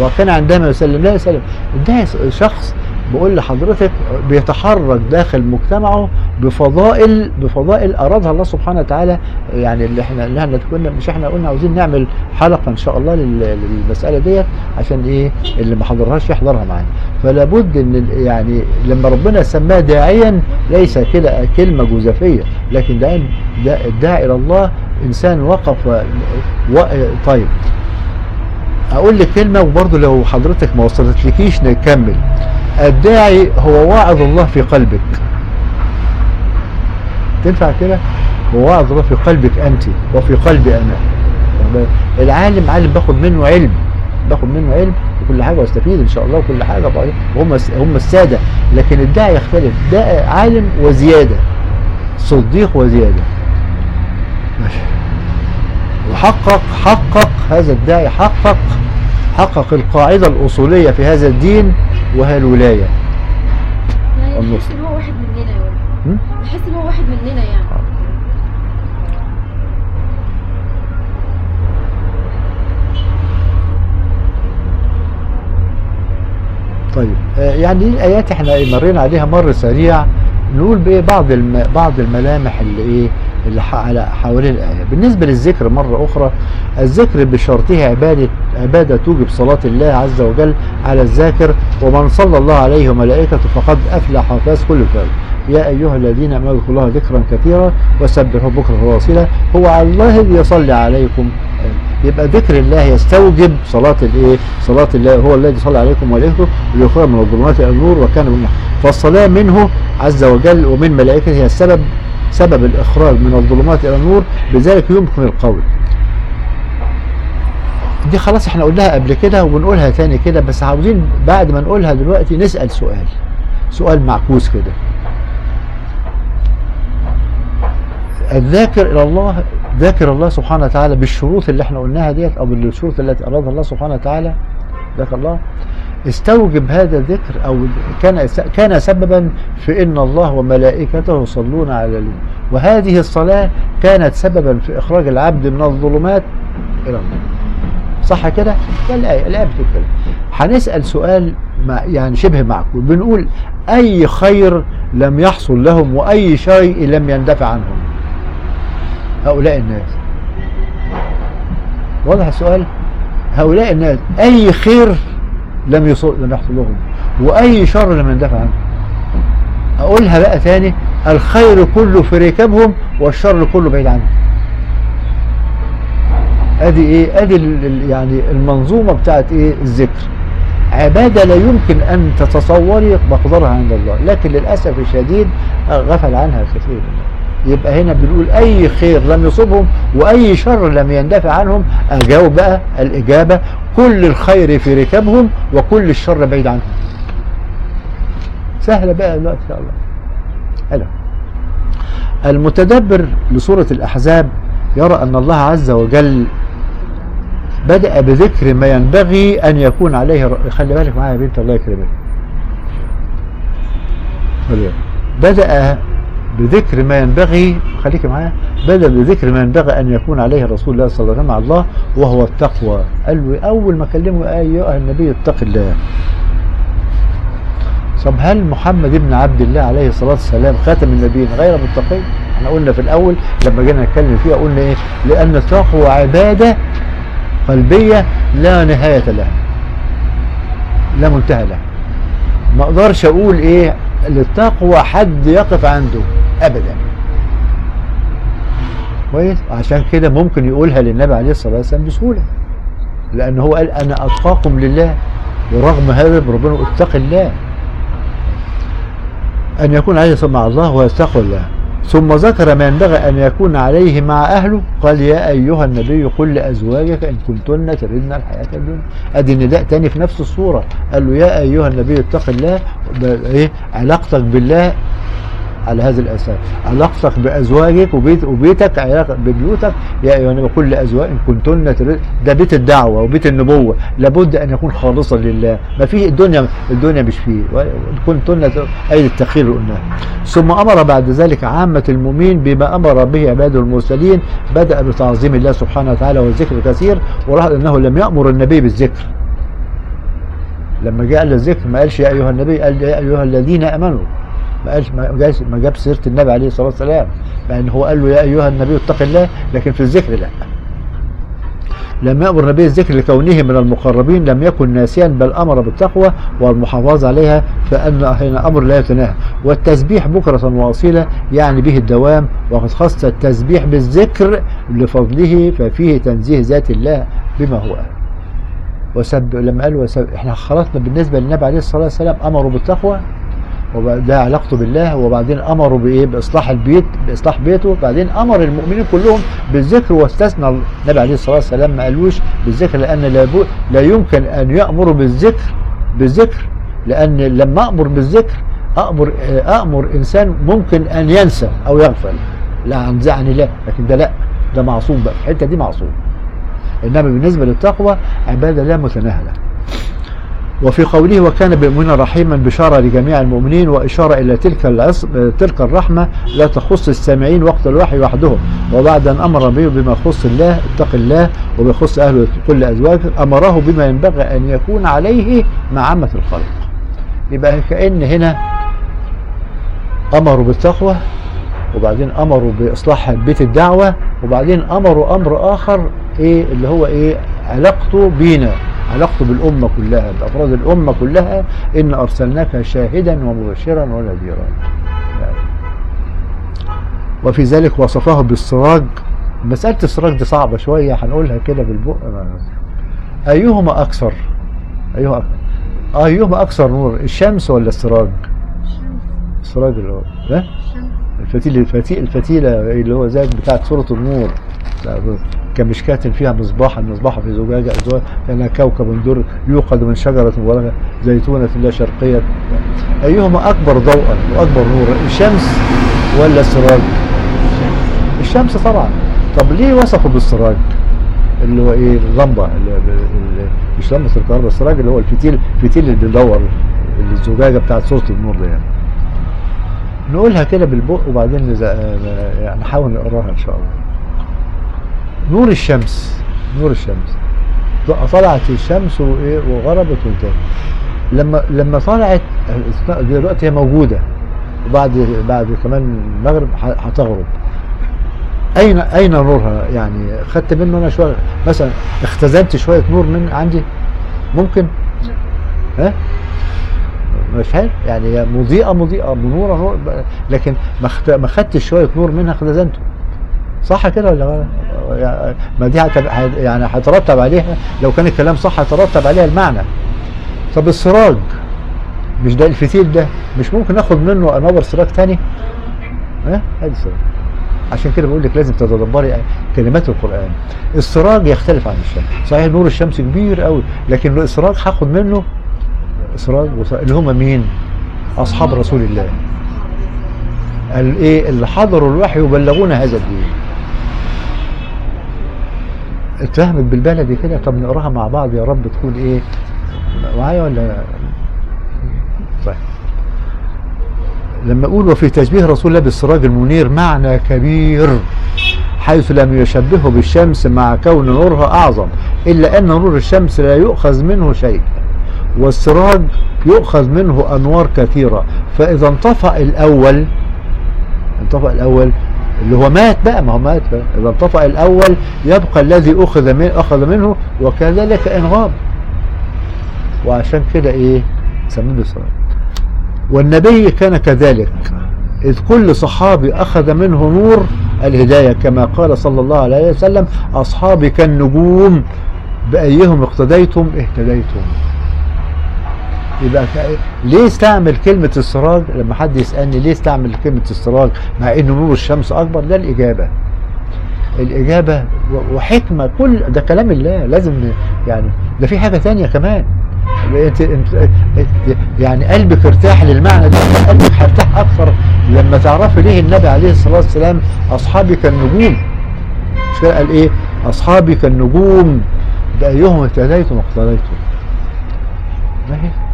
وكان عندما يسلم لا يسلم. الداعي شخص بقول لحضرتك بيتحرك داخل مجتمعه بفضائل بفضائل أرادها الله سبحانه وتعالى. يعني اللي إحنا اللي إحنا كنا مش إحنا قلنا عاوزين نعمل حلقة إن شاء الله لل- للمسألة ديت عشان إيه؟ اللي ما حضرهاش يحضرها معانا. فلا بد إن يعني لما ربنا سماه داعيا ليس كده كلمة جزافيه لكن داعي دا- الداعي إلى الله إنسان وقف و... طيب. أقول لك كلمة وبرضه لو حضرتك ما وصلتلكيش نكمل. الداعي هو واعظ الله في قلبك. تنفع كده؟ هو واعظ الله في قلبك أنت وفي قلبي بالك؟ العالم عالم باخد منه علم باخد منه علم وكل حاجة واستفيد إن شاء الله وكل حاجة وبعدين هم هم السادة. لكن الداعي يختلف. ده عالم وزيادة. صديق وزيادة. ماشي. وحقق حقق هذا الداعي حقق. حقق القاعدة الأصولية في هذا الدين وهي الولاية يعني النص. بحس إن هو واحد مننا هم؟ بحس إن هو واحد مننا يعني طيب آه، يعني دي الآيات إحنا مرينا عليها مر سريع نقول بإيه؟ بعض الم... بعض الملامح اللي إيه؟ اللي. على حوالين الآية. بالنسبة للذكر مرة أخرى الذكر بشرطه عبادة عبادة توجب صلاة الله عز وجل على الذاكر ومن صلى الله عليه وملائكته فقد أفلح وفاز كل فاز يا أيها الذين آمنوا اذكروا الله ذكرا كثيرا وسبحوا بكرة وأصيلا. هو على الله يصلي عليكم. يبقى ذكر الله يستوجب صلاة الإيه؟ صلاة الله هو الذي صلى عليكم وملائكته ليخرج من الظلمات إلى النور وكان فالصلاة منه عز وجل ومن ملائكته هي السبب سبب الإخراج من الظلمات إلى النور بذلك يمكن القول. دي خلاص إحنا قلناها قبل كده وبنقولها تاني كده بس عاوزين بعد ما نقولها دلوقتي نسأل سؤال سؤال معكوس كده الذاكر إلى الله ذاكر الله سبحانه وتعالى بالشروط اللي إحنا قلناها ديت أو بالشروط التي أرادها الله سبحانه وتعالى. ذاكر الله. استوجب هذا الذكر أو كان كان سببا في إن الله وملائكته يصلون على النبي وهذه الصلاة كانت سببا في إخراج العبد من الظلمات إلى النور صح كده؟ ده الآية الآية بتقول كده هنسأل سؤال مع يعني شبه معقول. بنقول أي خير لم يحصل لهم وأي شيء لم يندفع عنهم؟ هؤلاء الناس. واضح السؤال؟ هؤلاء الناس أي خير لم يصل لم يحصل لهم وأي شر لم يندفع عنهم أقولها بقى تاني الخير كله في ركابهم والشر كله بعيد عنهم. أدي إيه؟ أدي يعني المنظومة بتاعت إيه؟ الذكر. عبادة لا يمكن أن تتصوري مقدارها عند الله لكن للأسف الشديد غفل عنها كثير يبقى هنا بنقول أي خير لم يصبهم وأي شر لم يندفع عنهم أجاوب بقى الإجابة كل الخير في ركابهم وكل الشر بعيد عنهم. سهلة بقى دلوقتي إن شاء الله. حلو. المتدبر لسورة الأحزاب يرى أن الله عز وجل بدأ بذكر ما ينبغي أن يكون عليه خلي بالك معايا يا بنت الله يكرمك. بدأ بذكر ما ينبغي خليك معايا بدأ بذكر ما ينبغي أن يكون عليه رسول الله صلى الله عليه وسلم مع الله وهو التقوى قال له أول ما كلمه أيها النبي اتق الله طب هل محمد بن عبد الله عليه الصلاة والسلام خاتم النبيين غير متقي؟ إحنا قلنا في الأول لما جينا نتكلم فيها قلنا إيه؟ لأن التقوى عبادة قلبية لا نهاية لها لا منتهى لها ما أقدرش أقول إيه للتقوى حد يقف عنده. ابدا. كويس؟ عشان كده ممكن يقولها للنبي عليه الصلاة والسلام بسهولة. لأن هو قال أنا أتقاكم لله ورغم هذا ربنا اتق الله. أن يكون عليه مع الله ويتقوا الله. ثم ذكر ما ينبغي أن يكون عليه مع أهله قال يا أيها النبي قل لأزواجك إن كنتن تردن الحياة الدنيا. أدي النداء تاني في نفس الصورة. قال له يا أيها النبي اتق الله إيه علاقتك بالله على هذا الأساس. علاقتك بأزواجك وبيت وبيتك علاقة ببيوتك يا أيها النبي قل لأزواجك إن كنتن ده بيت الدعوة وبيت النبوة. لابد أن يكون خالصا لله. ما في الدنيا الدنيا مش فيه. وإن كنتن أي التخيل اللي قلناه. ثم أمر بعد ذلك عامة المؤمنين بما أمر به عباده المرسلين. بدأ بتعظيم الله سبحانه وتعالى والذكر كثير ولاحظ أنه لم يأمر النبي بالذكر. لما جاء للذكر ما قالش يا أيها النبي قال يا أيها الذين آمنوا. ما قالش ما جاش ما جاب سيرة النبي عليه الصلاة والسلام. مع ان هو قال له يا أيها النبي اتق الله لكن في الذكر لا. لم يأمر النبي الذكر لكونه من المقربين لم يكن ناسيا بل أمر بالتقوى والمحافظة عليها فأن هنا أمر لا يتناهى. والتسبيح بكرة وأصيلة يعني به الدوام وقد خص التسبيح بالذكر لفضله ففيه تنزيه ذات الله بما هو. أهل وسب لما قال وسب إحنا خلصنا بالنسبة للنبي عليه الصلاة والسلام أمروا بالتقوى وده علاقته بالله وبعدين امروا بإيه؟ بإصلاح البيت بإصلاح بيته. بعدين أمر المؤمنين كلهم بالذكر واستثنى النبي عليه الصلاة والسلام ما قالوش بالذكر لأن لا, لا يمكن أن يأمروا بالذكر بالذكر لأن لما أمر بالذكر أمر أمر إنسان ممكن أن ينسى أو يغفل. لا عن عن الله. لكن ده لا ده معصوم بقى. الحتة دي معصوم. إنما بالنسبة للتقوى عبادة لا متناهلة. وفي قوله وكان بالمؤمنين رحيما بشارة لجميع المؤمنين وإشارة إلى تلك. تلك الرحمة لا تخص السامعين وقت الوحي وحدهم. وبعد أن أمر به بما يخص الله اتق الله وما يخص أهله كل أزواجه أمره بما ينبغي أن يكون عليه مع عامة الخلق. يبقى كأن هنا أمروا بالتقوى وبعدين أمروا بإصلاح بيت الدعوة وبعدين أمروا أمر آخر إيه اللي هو إيه؟ علاقته بينا. علاقته بالأمة كلها بأفراد الأمة كلها إن أرسلناك شاهدا ومبشرا ونذيرا. يعني. وفي ذلك وصفه بالسراج. مسألة السراج دي صعبة شوية هنقولها كده بالبق أيهما أكثر؟ أيهما أكثر؟ أيهما أكثر نور الشمس ولا السراج؟ السراج اللي هو ها؟ الفتيلة الفتيلة الفتيلة اللي هو زي بتاعت سورة النور. كمشكاة فيها مصباح المصباح في زجاجة كأنها كوكب در يوقد من شجرة مباركة زيتونة لا شرقية. أيهما أكبر ضوءا وأكبر نورا الشمس ولا السراج؟ الشمس طبعا. طب ليه وصفوا بالسراج؟ اللي هو إيه؟ اللمبة اللي مش لمبة الكهرباء السراج اللي هو الفتيل الفتيل اللي بيدور الزجاجة بتاعت سوره النور ده يعني. نقولها كده بالبق وبعدين يعني نحاول نقراها إن شاء الله. نور الشمس. نور الشمس. طلعت الشمس وإيه؟ وغربت وانتهت. لما لما طلعت دلوقتي هي موجودة. وبعد بعد كمان المغرب هتغرب. اين أين نورها؟ يعني خدت منه أنا شوية. مثلا اختزنت شوية نور من عندي. ممكن؟ ها؟ مش فاهم يعني هي مضيئه مضيئة. منوره نور لكن ما خدتش شوية نور منها اختزنته صح كده ولا ما دي يعني هيترتب عليها لو كان الكلام صح هيترتب عليها المعنى. طب السراج مش ده الفتيل ده؟ مش ممكن آخد منه انور سراج تاني؟ ها؟ ادي السراج. عشان كده بقول لك لازم تتدبري كلمات القرآن. السراج يختلف عن الشمس. صحيح نور الشمس كبير قوي لكن السراج هاخد منه سراج اللي هم مين؟ أصحاب رسول الله. الايه اللي حضروا الوحي يبلغون هذا الدين. اتفهمت بالبلدي كده طب نقراها مع بعض يا رب تكون إيه؟ معايا ولا؟ طيب. لما أقول وفي تشبيه رسول الله بالسراج المنير معنى كبير حيث لم يشبهه بالشمس مع كون نورها أعظم إلا أن نور الشمس لا يؤخذ منه شيء والسراج يؤخذ منه أنوار كثيرة. فإذا انطفأ الأول انطفأ الأول اللي هو مات بقى ما هو مات بقى. إذا انطفأ الأول يبقى الذي أخذ من أخذ منه وكذلك ان غاب وعشان كده إيه؟ سميه بالسراج والنبي كان كذلك. إذ كل صحابي أخذ منه نور الهداية كما قال صلى الله عليه وسلم أصحابي كالنجوم بأيهم اقتديتم اهتديتم. يبقى ليه استعمل كلمة السراج لما حد يسألني ليه استعمل كلمة السراج مع ان نور الشمس أكبر ده الإجابة. الإجابة و- وحكمة كل ده كلام الله لازم يعني ده في حاجة تانية كمان. انت يعني قلبك ارتاح للمعنى ده قلبك هيرتاح أكثر لما تعرفي ليه النبي عليه الصلاة والسلام اصحابي كالنجوم مش كده؟ قال إيه؟ اصحابي كالنجوم بأيهم اهتديتم اقتديتم ماشي؟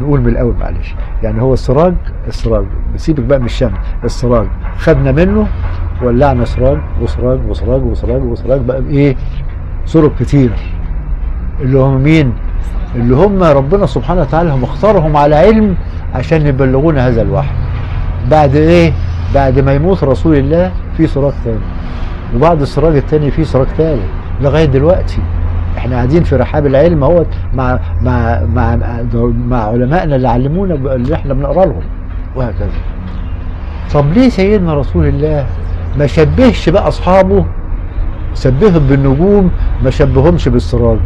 نقول من الأول معلش. يعني هو السراج السراج. بسيبك بقى من الشمس. السراج. خدنا منه ولعنا سراج وسراج وسراج وسراج وسراج. بقى بايه سرج كتير. اللي هم مين؟ اللي هم ربنا سبحانه وتعالى هم اختارهم على علم عشان يبلغونا هذا الوحي. بعد إيه؟ بعد ما يموت رسول الله في سراج تاني. وبعد السراج التاني في سراج تالت. لغاية دلوقتي. إحنا قاعدين في رحاب العلم أهوت مع مع مع مع علمائنا اللي علمونا اللي إحنا بنقرأ لهم. وهكذا. طب ليه سيدنا رسول الله ما شبهش بقى أصحابه؟ شبههم بالنجوم ما شبههمش بالسراج.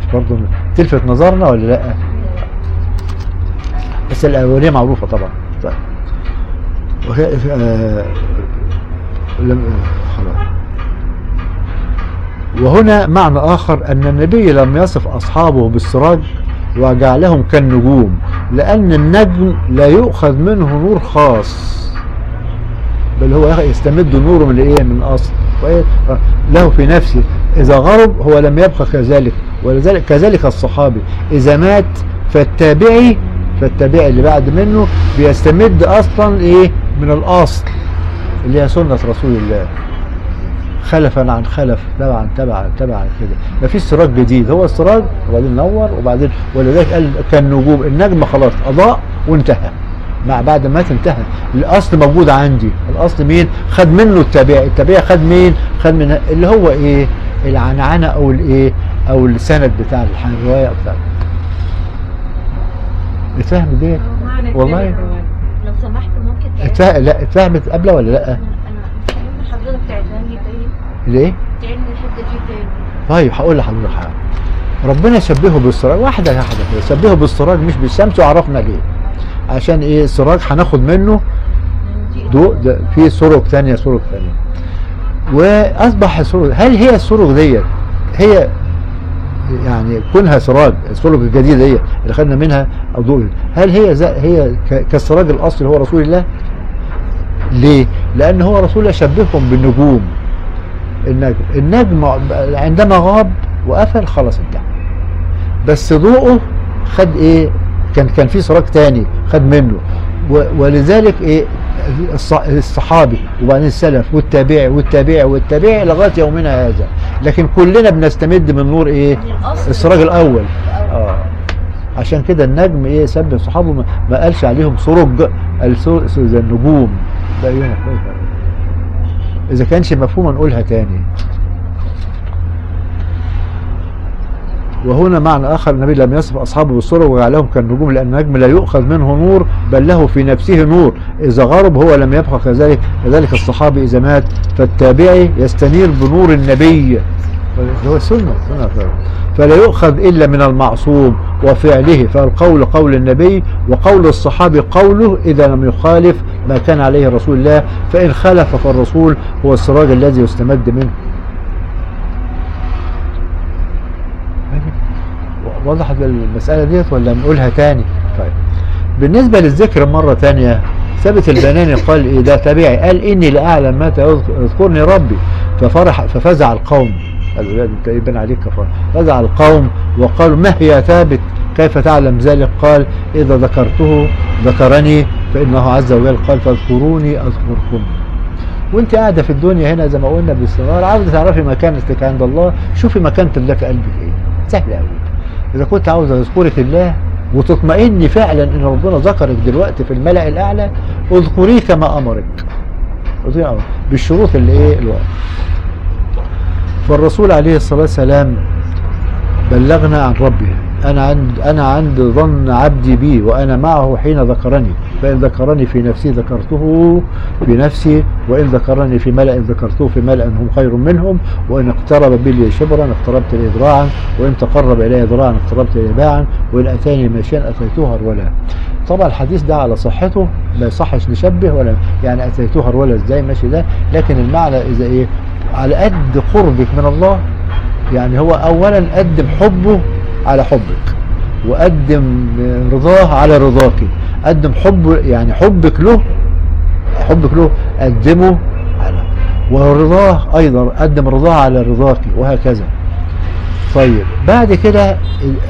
مش برضه تلفت نظرنا ولا لأ؟ بس الاوليه معروفة طبعا. طيب. وهي آه لم خلاص. وهنا معنى آخر أن النبي لم يصف أصحابه بالسراج وجعلهم كالنجوم لأن النجم لا يؤخذ منه نور خاص بل هو يستمد نوره من إيه من أصل. وإيه؟ له في نفسه. إذا غرب هو لم يبقى كذلك ولذلك كذلك الصحابي. إذا مات فالتابعي فالتابعي اللي بعد منه بيستمد أصلا إيه؟ من الأصل اللي هي سنة رسول الله. خلفا عن خلف تبعا تبعا تبعا كده. مفيش سراج جديد. هو السراج وبعدين نور وبعدين ولذلك قال كالنجوم النجم خلاص اضاء وانتهى. مع بعد ما انتهى الأصل موجود عندي. الأصل مين؟ خد منه التابع التابع خد مين؟ خد من اللي هو إيه؟ العنعنة أو الإيه؟ أو السند بتاع الرواية أو بتاع دي؟ معنى والله. لو سمحت ممكن لا اتفهمت قبل ولا لأ أنا ممكن حضرتك تعيدها لي تاني ليه؟ تعيد الحته دي تاني. طيب هقول لحضرتك حاجة. ربنا شبهه بالسراج. واحدة واحدة كده شبهه بالسراج مش بالشمس وعرفنا ليه. عشان إيه؟ السراج هناخد منه ضوء في سرق ثانية سرق ثانية وأصبح السرق هل هي السرق ديت هي يعني كونها سراج السرق الجديدة ديت اللي خدنا منها الضوء هل هي هي كالسراج الأصلي هو رسول الله؟ ليه؟ لأن هو رسول الله شبههم بالنجوم. النجم. النجم عندما غاب وقفل خلاص انتهى. بس ضوءه خد إيه؟ كان كان في سراج تاني خد منه. ولذلك إيه؟ الص- الصحابي وبعدين السلف والتابعي والتابعي والتابعي لغاية يومنا هذا. لكن كلنا بنستمد من نور إيه. السراج الأول. آه. عشان كده النجم إيه؟ سب صحابه ما, قالش عليهم سرج قال سر- سر- زي النجوم. ده يوم إذا كانش مفهوم نقولها تاني. وهنا معنى آخر النبي لم يصف أصحابه بالسرج وجعلهم كالنجوم لأن النجم لا يؤخذ منه نور بل له في نفسه نور. إذا غرب هو لم يبقى كذلك كذلك الصحابي إذا مات فالتابعي يستنير بنور النبي. هو سنه سنه فعلا. فلا يؤخذ إلا من المعصوم وفعله فالقول قول النبي وقول الصحابي قوله إذا لم يخالف ما كان عليه رسول الله فإن خالف فالرسول هو السراج الذي يستمد منه. وضحت المسألة ديت ولا نقولها تاني؟ طيب. بالنسبة للذكر مرة تانية ثابت البناني قال إيه ده تبعي قال إني لأعلم متى يذكرني ربي ففرح ففزع القوم. قالوا لا انت يبان عليك كفار فزع القوم وقالوا ما هي ثابت؟ كيف تعلم ذلك؟ قال إذا ذكرته ذكرني فإنه عز وجل قال فاذكروني أذكركم. وأنت قاعدة في الدنيا هنا زي ما قلنا باستمرار عاوزه تعرفي مكانتك عند الله شوفي مكانة الله في قلبك إيه. سهل قوي إذا كنت عاوزه يذكرك الله وتطمئني فعلا إن ربنا ذكرك دلوقتي في الملأ امرك اذكريه كما أمرك. بالشروط اللي إيه الوقت. فالرسول عليه الصلاة والسلام بلغنا عن ربه أنا عند أنا عند ظن عبدي بي وأنا معه حين ذكرني فإن ذكرني في نفسي ذكرته في نفسي وإن ذكرني في ملأ ذكرته في ملأ هم خير منهم وإن اقترب بي شبرا اقتربت اليه ذراعا وإن تقرب إلي ذراعا اقتربت اليه باعا وإن أتاني ماشيا اتيته هرولا طبعا الحديث ده على صحته ما يصحش نشبه ولا يعني اتيته هرولا إزاي ماشي ده لكن المعنى إذا إيه؟ على قد قربك من الله يعني هو اولا قدم حبه على حبك وقدم رضاه على رضاك قدم حبه يعني حبك له حبك له قدمه على ورضاه أيضا قدم رضاه على رضاك وهكذا. طيب بعد كده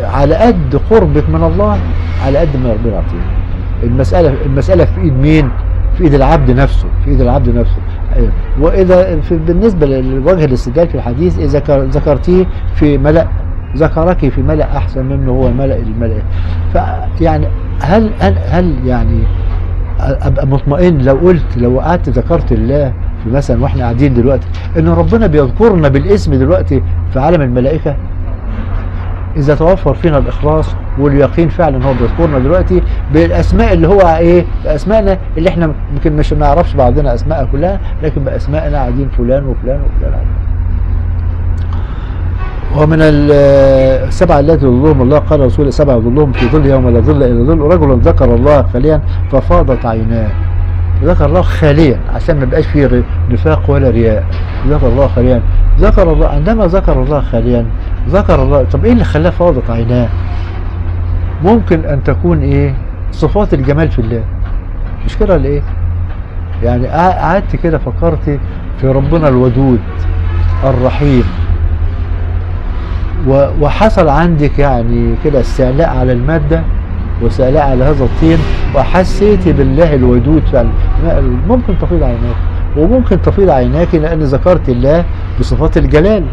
على قد قربك من الله على قد ما ربنا يعطيك. المسألة المسألة في إيد مين؟ في إيد العبد نفسه في إيد العبد نفسه. إيه. وإذا بالنسبة لوجه الاستدلال في الحديث إذا كر- ذكرتيه في ملأ ذكرك في ملأ أحسن مما هو ملأ الملأ فيعني هل هل هل يعني أبقى مطمئن لو قلت لو قعدت ذكرت الله في مثلا وإحنا قاعدين دلوقتي إن ربنا بيذكرنا بالاسم دلوقتي في عالم الملائكة إذا توفر فينا الإخلاص واليقين فعلا هو بيذكرنا دلوقتي بالأسماء اللي هو إيه بأسمائنا اللي إحنا يمكن مش ما نعرفش بعضنا اسمائها كلها لكن بأسمائنا قاعدين فلان وفلان وفلان قاعدين. ومن ال- السبعة التي يظلهم الله قال رسول سبعة يظلهم في ظل يوم لا ظل إلا ظل رجل ذكر الله خاليا ففاضت عيناه ذكر الله خاليا عشان ما يبقاش فيه نفاق ولا رياء. ذكر الله خاليا. ذكر الله عندما ذكر الله خاليا ذكر الله طب إيه اللي خلاه فاضت عيناه. ممكن أن تكون إيه؟ صفات الجمال في الله. مش كده ولا إيه؟ يعني قع- قعدت كده فكرت في ربنا الودود الرحيم. وحصل عندك يعني كده استعلاء على المادة واستعلاء على هذا الطين وحسيت بالله الودود فعلا. ممكن تفيض عيناك وممكن تفيض عيناك لأن ذكرت الله بصفات الجلال.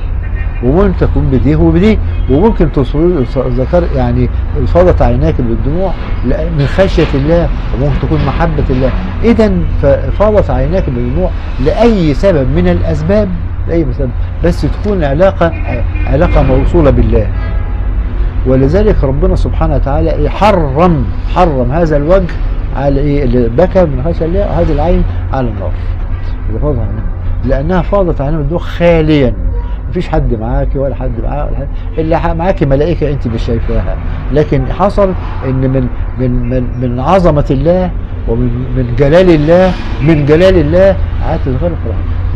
وممكن تكون بديه وبديه وممكن ذكر يعني فاضت عيناك بالدموع من خشية الله وممكن تكون محبة الله. إذا فاضت عيناك بالدموع لأي سبب؟ من الأسباب لأي سبب؟ بس تكون علاقة علاقة موصولة بالله. ولذلك ربنا سبحانه وتعالى حرم حرم هذا الوجه على إيه؟ اللي بكى من خشية وهذه العين على النار. لأنها فاضت عينها من خاليا. مفيش حد معاكي ولا حد معاه ولا حد اللي معاكي ملائكة أنت مش شايفاها. لكن حصل إن من من من من عظمة الله ومن من جلال الله من جلال الله قعدت تغرق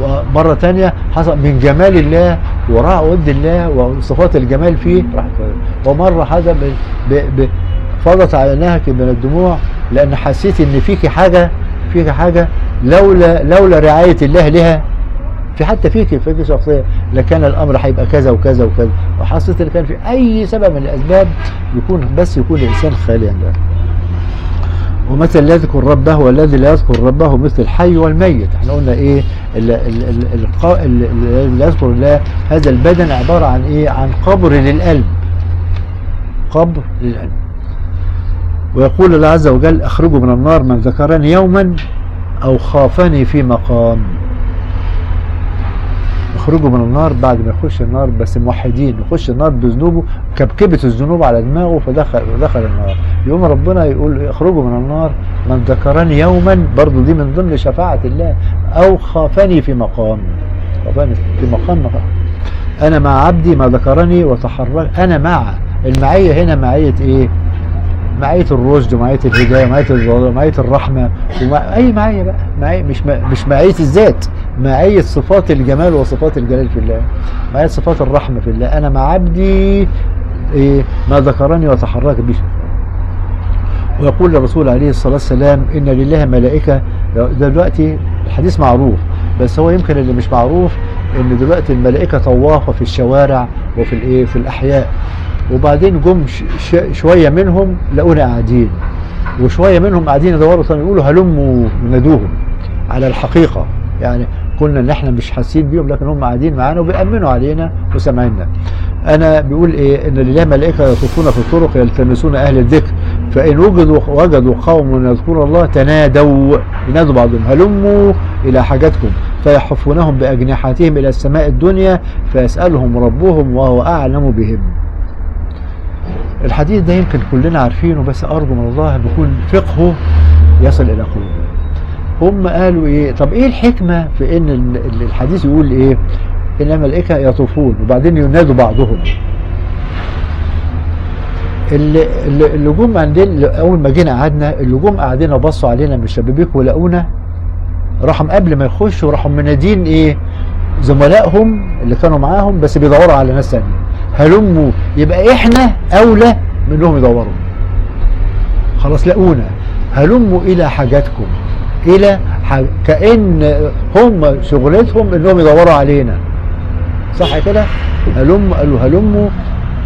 ومرة تانية حصل من جمال الله وراء ود الله وصفات الجمال فيه راحت. ب- ب- ب- فاضت عيناك من الدموع لأن حسيت إن فيكي حاجة فيكي حاجة لولا لولا رعاية الله لها. في حتى فيك فيك شخصية. لكان الأمر هيبقى كذا وكذا وكذا. وحسيت إن كان في أي سبب من الأسباب يكون بس يكون الإنسان خاليا. ده ومثل لا يذكر ربه والذي لا يذكر ربه مثل الحي والميت. إحنا قلنا إيه؟ ال- ال- ال- القا- ال- ال- الذي لا يذكر الله. هذا البدن عبارة عن إيه؟ عن قبر للقلب. قبر للقلب ويقول الله عز وجل أخرجوا من النار من ذكرني يوما أو خافني في مقام. يخرجوا من النار بعد ما يخش النار بس موحدين. يخش النار بذنوبه كبكبة الذنوب على دماغه فدخل دخل النار. يوم ربنا يقول اخرجوا من النار من ذكرني يوما برضو دي من ضمن شفاعة الله أو خافني في مقام. خافني في مقام. أنا مع عبدي ما ذكرني وتحرك أنا مع المعية هنا معية إيه؟ معية الرشد ومعية الهداية ومعية الظلام ومعية الرحمة ومع أي معية بقى؟ معية مش مش معية الذات معية صفات الجمال وصفات الجلال في الله. معية صفات الرحمة في الله. أنا مع عبدي إيه؟ ما ذكرني وتحرك به ويقول الرسول عليه الصلاة والسلام إن لله ملائكة. دلوقتي الحديث معروف بس هو يمكن اللي مش معروف إن دلوقتي الملائكة طوافة في الشوارع وفي الإيه؟ في الأحياء. وبعدين جم ش- ش- شوية منهم لقونا قاعدين وشوية منهم قاعدين يدوروا ثاني يقولوا هلموا ينادوهم على الحقيقة يعني كنا ان إحنا مش حاسين بيهم لكن هم قاعدين معانا وبيأمنوا علينا وسامعيننا. أنا بيقول إيه إن لله ملائكة يطوفون في الطرق يلتمسون أهل الذكر فإن وجدوا وجدوا قوم يذكرون الله تنادوا ينادوا بعضهم هلموا إلى حاجتكم فيحفونهم بأجنحتهم إلى السماء الدنيا فيسألهم ربهم وهو أعلم بهم. الحديث ده يمكن كلنا عارفينه بس أرجو من الله أن يكون فقهه يصل إلى قلوبنا. هم قالوا إيه؟ طب إيه الحكمة في إن ال- ال- الحديث يقول إيه؟ إن الملائكة يطوفون وبعدين ينادوا بعضهم. اللي جم عندنا أول ما جينا قعدنا اللي جم قاعدين بصوا علينا من الشبابيك ولقونا راحوا قبل ما يخشوا راحوا منادين إيه؟ زملائهم اللي كانوا معاهم بس بيدوروا على ناس ثانية هلموا. يبقى إحنا أولى منهم يدوروا. خلاص لقونا. هلموا إلى حاجاتكم. إلى ح... كأن هم شغلتهم إنهم يدوروا علينا. صح كده؟ هلم قالوا هلموا.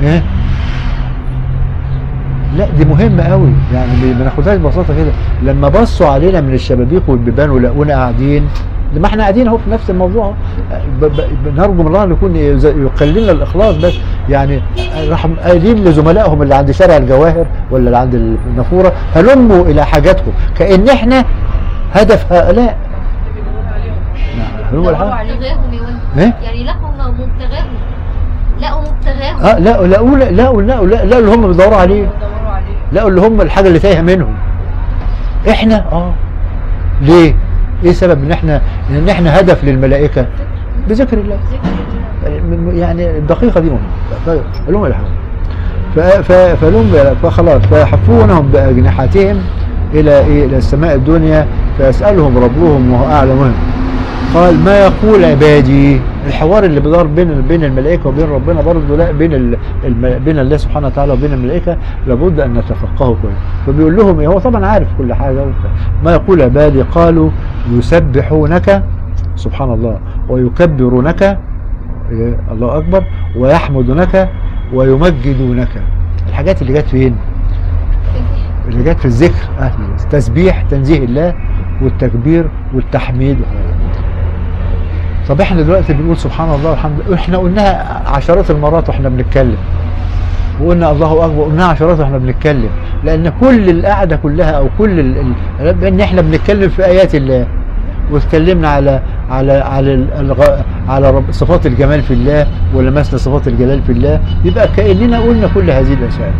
إيه؟ لا دي مهمة قوي يعني ما ناخدهاش ببساطة كده. لما بصوا علينا من الشبابيك والبيبان ولقونا قاعدين ما إحنا قاعدين اهو في نفس الموضوع بنرجو من الله ان يكون يقللنا الإخلاص بس يعني راح قايلين لزملائهم اللي عند شارع الجواهر ولا اللي عند النافورة هلموا إلى حاجاتكم كأن إحنا هدف هؤلاء. نعم، هلموا إلى حاجة. مبتغاهم يا ولد. إيه؟ يعني لقوا مبتغاهم لقوا مبتغاهم آه لا لا لا لا لا لا, لا اللي هم بيدوروا عليه. بيدوروا عليه لا اللي هم الحاجة اللي تايهة منهم. إحنا آه. ليه؟ إيه سبب إن إحنا إن إحنا هدف للملائكة؟ بذكر الله. يعني الدقيقة دي مهمة. الحمد ف- ف- فلهم فخلاص فيحفونهم بأجنحتهم إلى إيه؟ إلى السماء الدنيا فيسألهم ربهم وهو اعلمهم قال ما يقول عبادي؟ الحوار اللي بيدار بين بين الملائكة وبين ربنا برضه لا بين بين الله سبحانه وتعالى وبين الملائكة لابد أن نتفقهه كويس فبيقول لهم إيه؟ هو طبعا عارف كل حاجة. ما يقول عبادي؟ قالوا يسبحونك سبحان الله ويكبرونك إيه؟ الله أكبر ويحمدونك ويمجدونك. الحاجات اللي جت فين؟ اللي جت في الذكر. تسبيح تنزيه الله والتكبير والتحميد. طب إحنا دلوقتي بنقول سبحان الله والحمد لله إحنا قلناها عشرات المرات وإحنا بنتكلم. وقلنا الله أكبر قلناها عشرات وإحنا بنتكلم. لأن كل القعدة كلها أو كل. إن إحنا بنتكلم في آيات الله. واتكلمنا على على على الغ... على رب... صفات الجمال في الله ولمسنا صفات الجلال في الله. يبقى كأننا قلنا كل هذه الأشياء.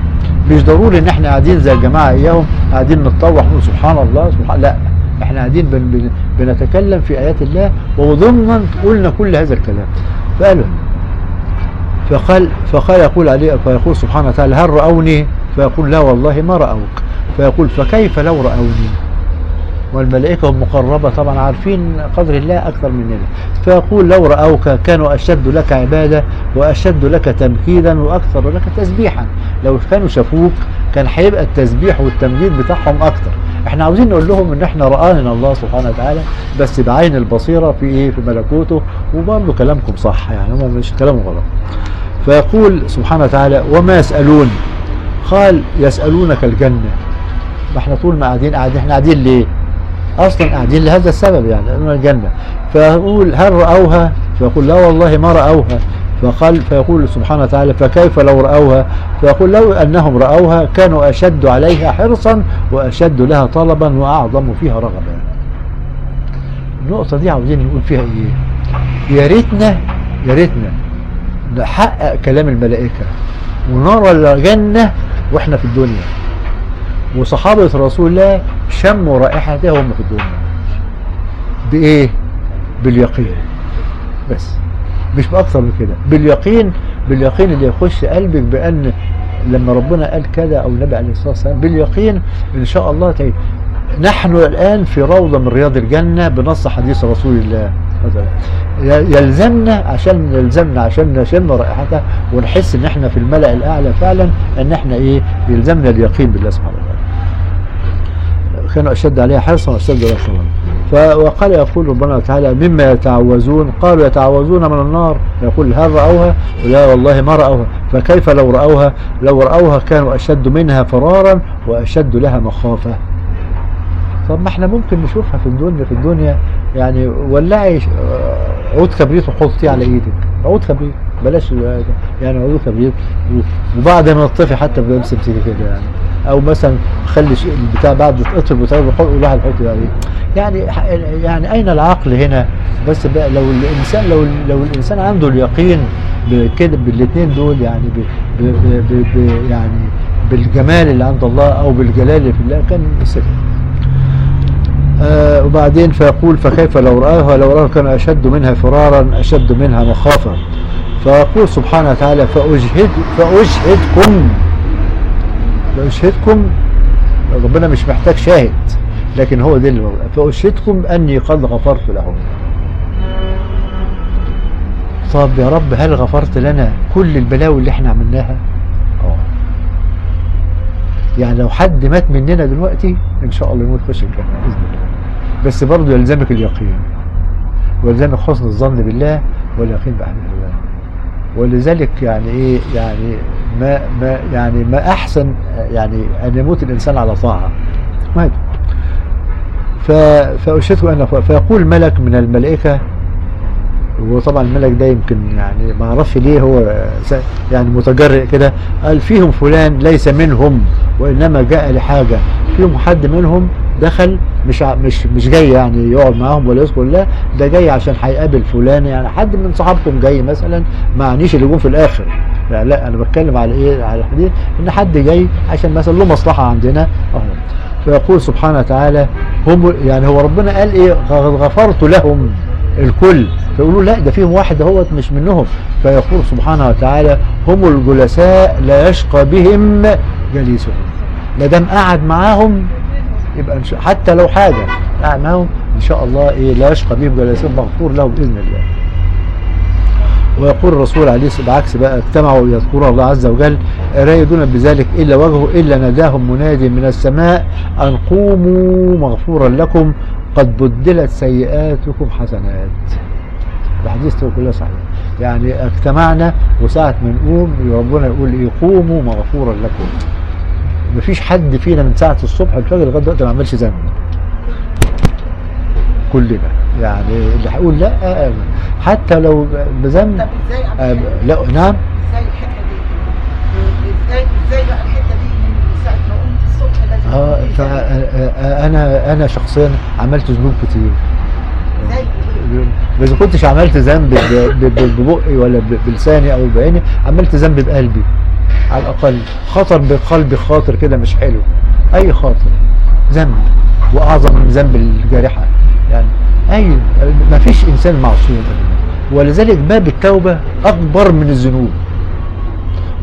مش ضروري إن إحنا قاعدين زي الجماعة إياهم قاعدين نتطوح نقول سبحان الله سبحان لا. إحنا قاعدين بن... بن... بنتكلم في آيات الله وضمنا قلنا كل هذا الكلام. فقالوا فقال فقال يقول عليه فيقول سبحانه وتعالى هل رأوني؟ فيقول لا والله ما رأوك. فيقول فكيف لو رأوني؟ والملائكة هم مقربة طبعا عارفين قدر الله أكثر مننا فيقول لو رأوك كانوا أشد لك عبادة وأشد لك تمكيدا وأكثر لك تسبيحا. لو كانوا شافوك كان هيبقى التسبيح والتمجيد بتاعهم أكثر. إحنا عاوزين نقول لهم إن إحنا رآنا الله سبحانه وتعالى بس بعين البصيرة في إيه؟ في ملكوته وبرضه كلامكم صح يعني هم مش كلامهم غلط. فيقول سبحانه وتعالى وما يسألون؟ قال يسألونك الجنة. ما إحنا طول ما قاعدين قاعدين إحنا قاعدين ليه؟ أصلا قاعدين لهذا السبب يعني الجنة. فيقول هل رأوها؟ فيقول لا والله ما رأوها. فقال فيقول سبحانه وتعالى فكيف لو رأوها؟ فيقول لو أنهم رأوها كانوا أشد عليها حرصا وأشد لها طلبا وأعظم فيها رغبا. النقطة دي عاوزين نقول فيها إيه؟ يا ريتنا يا ريتنا نحقق كلام الملائكة ونرى الجنة وإحنا في الدنيا. وصحابة رسول الله شموا رائحتها وهم في الدنيا. بإيه؟ باليقين. بس. مش بأكثر من كده. باليقين باليقين اللي يخش قلبك بأن لما ربنا قال كذا أو النبي عليه الصلاة والسلام باليقين إن شاء الله تعالى نحن الآن في روضة من رياض الجنة بنص حديث رسول الله. يلزمنا عشان يلزمنا عشان نشم رائحتها ونحس إن إحنا في الملأ الأعلى فعلا إن إحنا إيه؟ يلزمنا اليقين بالله سبحانه وتعالى. كانوا أشد عليها حرصا واشد عليها وقال يقول ربنا تعالى مما يتعوذون قالوا يتعوذون من النار يقول هل رأوها لا والله ما رأوها فكيف لو رأوها لو رأوها كانوا أشد منها فرارا وأشد لها مخافة طب ما إحنا ممكن نشوفها في الدنيا في الدنيا يعني ولعي عود كبريت وحطيه على إيدك عود كبريت بلاش يعني عود كبريت وبعد ما تطفي حتى بمسك كده يعني. أو مثلا خلي البتاع بعد تقطر البتاع وحط الواحد يحط عليه. يعني يعني أين العقل هنا؟ بس بقى لو الانسان لو لو الإنسان عنده اليقين بكده بالاثنين دول يعني ب ب ب ب ب يعني بالجمال اللي عند الله أو بالجلال اللي في الله كان سلم آه وبعدين فيقول فكيف لو رآها؟ لو رآها كان أشد منها فرارا أشد منها مخافة. فيقول سبحانه وتعالى فأجهد فأشهدكم فأشهدكم ربنا مش محتاج شاهد لكن هو ده اللي. فأشهدكم أني قد غفرت لهم. طب يا رب هل غفرت لنا كل البلاوي اللي إحنا عملناها؟ آه. يعني لو حد مات مننا دلوقتي إن شاء الله يموت يخش الجنة بإذن الله. بس برضه يلزمك اليقين. ويلزمك حسن الظن بالله واليقين بأحد الله ولذلك يعني إيه يعني ما ما يعني ما أحسن يعني أن يموت الإنسان على طاعة. مات ف... فأشهدكم أن فيقول ملك من الملائكة وطبعا الملك ده يمكن يعني ما أعرفش ليه هو يعني متجرئ كده قال فيهم فلان ليس منهم وإنما جاء لحاجة. فيهم حد منهم دخل مش مش مش جاي يعني يقعد معاهم ولا يذكر الله ده جاي عشان هيقابل فلان يعني حد من صحابكم جاي مثلا معنيش اللي جم في الآخر. لا, لا أنا بتكلم على إيه؟ على الحديث إن حد جاي عشان مثلا له مصلحة عندنا. أهو. فيقول سبحانه وتعالى هم يعني هو ربنا قال إيه؟ غفرت لهم الكل. فيقولوا لا ده فيهم واحد هو مش منهم. فيقول سبحانه وتعالى هم الجلساء لا يشقى بهم جليسهم. ما دام قعد معاهم يبقى إن شاء حتى لو حاجة قعد معاهم إن شاء الله إيه لا يشقى بهم جليسهم مغفور له بإذن الله. ويقول الرسول عليه الصلاه بعكس بقى اجتمعوا يذكرون الله عز وجل لا يريدون بذلك إلا وجهه إلا ناداهم منادي من السماء أن قوموا مغفورا لكم قد بدلت سيئاتكم حسنات. الحديث كله صحيح. يعني اجتمعنا وساعة ما نقوم ربنا يقول إيه قوموا مغفورا لكم. مفيش حد فينا من ساعة الصبح الفجر لغاية دلوقتي ما عملش ذنب. كلنا يعني اللي هيقول لا حتى لو بذنب طب إزاي آه، لا نعم. إزاي الحتة دي؟ إزاي إزاي بقى الحتة دي من ساعة ما قمت الصبح لازم آه؟ فانا أنا شخصيا عملت ذنوب كتير. إزاي؟ بس ما كنتش عملت ذنب ببقي ولا بلساني أو بعيني عملت ذنب بقلبي. على الأقل خطر بقلبي خاطر كده مش حلو. أي خاطر. ذنب. وأعظم من ذنب الجارحة. يعني أي ما فيش إنسان معصوم. ولذلك باب التوبة أكبر من الذنوب.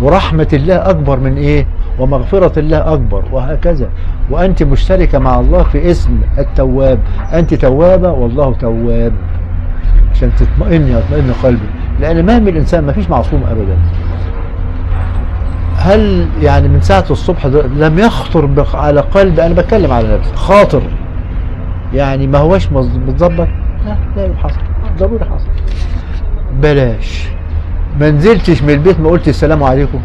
ورحمة الله أكبر من إيه؟ ومغفرة الله أكبر. وهكذا. وأنت مشتركة مع الله في اسم التواب. أنت توابة والله تواب. عشان تطمئني يطمئن قلبي. لأن ما من الإنسان ما فيش معصوم أبدا. هل يعني من ساعة الصبح لم يخطر على قلب أنا بتكلم على نفسي. خاطر. يعني ما هوش متظبط؟ لا لا حصل. ضروري حصل. بلاش. ما نزلتش من البيت ما قلت السلام عليكم.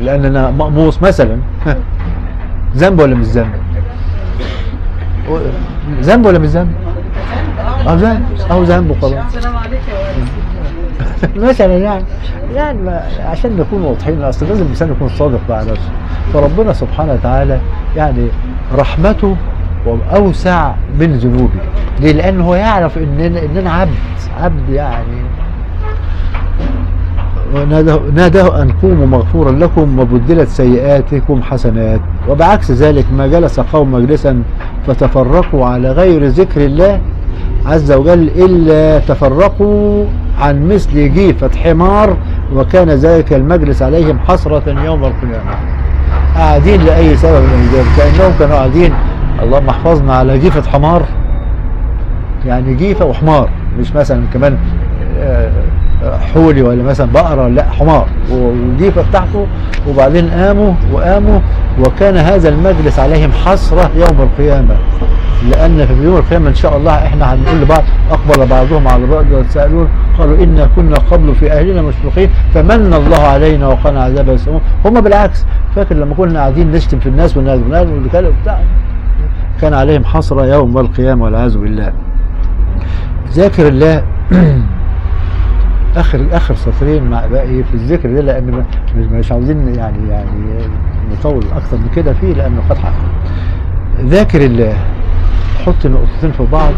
لأن أنا مقموص مثلا. ذنب ولا مش ذنب؟ ذنب ولا مش ذنب؟ آه ذنب. أو ذنب وخلاص. السلام عليكم مثلا يعني يعني عشان نكون واضحين أصل لازم الإنسان يكون صادق مع نفسه. فربنا سبحانه وتعالى يعني رحمته اوسع من ذنوبي ليه؟ لأن هو يعرف ان أنا ان أنا عبد عبد يعني. ناداه أن قوموا مغفورا لكم وبدلت سيئاتكم حسنات. وبعكس ذلك ما جلس قوم مجلسا فتفرقوا على غير ذكر الله عز وجل إلا تفرقوا عن مثل جيفة حمار وكان ذلك المجلس عليهم حسرة يوم القيامة. قاعدين لأي سبب من الأسباب؟ كأنهم كانوا قاعدين اللهم احفظنا على جيفة حمار. يعني جيفة وحمار مش مثلا كمان آه، حولي ولا مثلا بقرة لا حمار. والجيفة بتاعته وبعدين قاموا وقاموا وكان هذا المجلس عليهم حسرة يوم القيامة. لأن في يوم القيامة إن شاء الله إحنا هنقول لبعض أقبل بعضهم على بعض ويتساءلون قالوا إنا كنا قبل في أهلنا مشفقين فمن الله علينا وقنا عذاب السموم. هم بالعكس فاكر لما كنا قاعدين نشتم في الناس والناس والكلام بتاع؟ كان عليهم حسرة يوم القيامة والعياذ بالله. ذاكر الله اخر آخر سطرين مع إيه في الذكر ده لأن مش, عاوزين يعني يعني نطول أكتر من كده فيه لأنه قد حق ذاكر الله حط نقطتين في بعض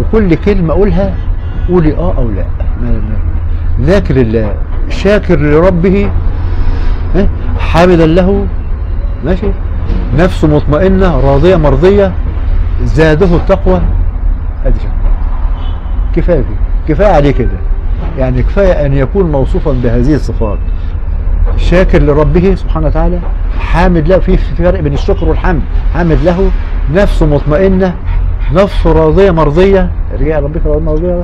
وكل كلمة أقولها قولي آه أو لا. ذاكر الله شاكر لربه ها؟ حامدا له ماشي؟ نفسه مطمئنة راضية مرضية زاده التقوى. أدي كفاية كفاية عليه كده. يعني كفاية أن يكون موصوفا بهذه الصفات. شاكر لربه سبحانه وتعالى حامد له في فرق بين الشكر والحمد. حامد له نفسه مطمئنة نفسه راضية مرضية. رجع ربك راضيه مرضيه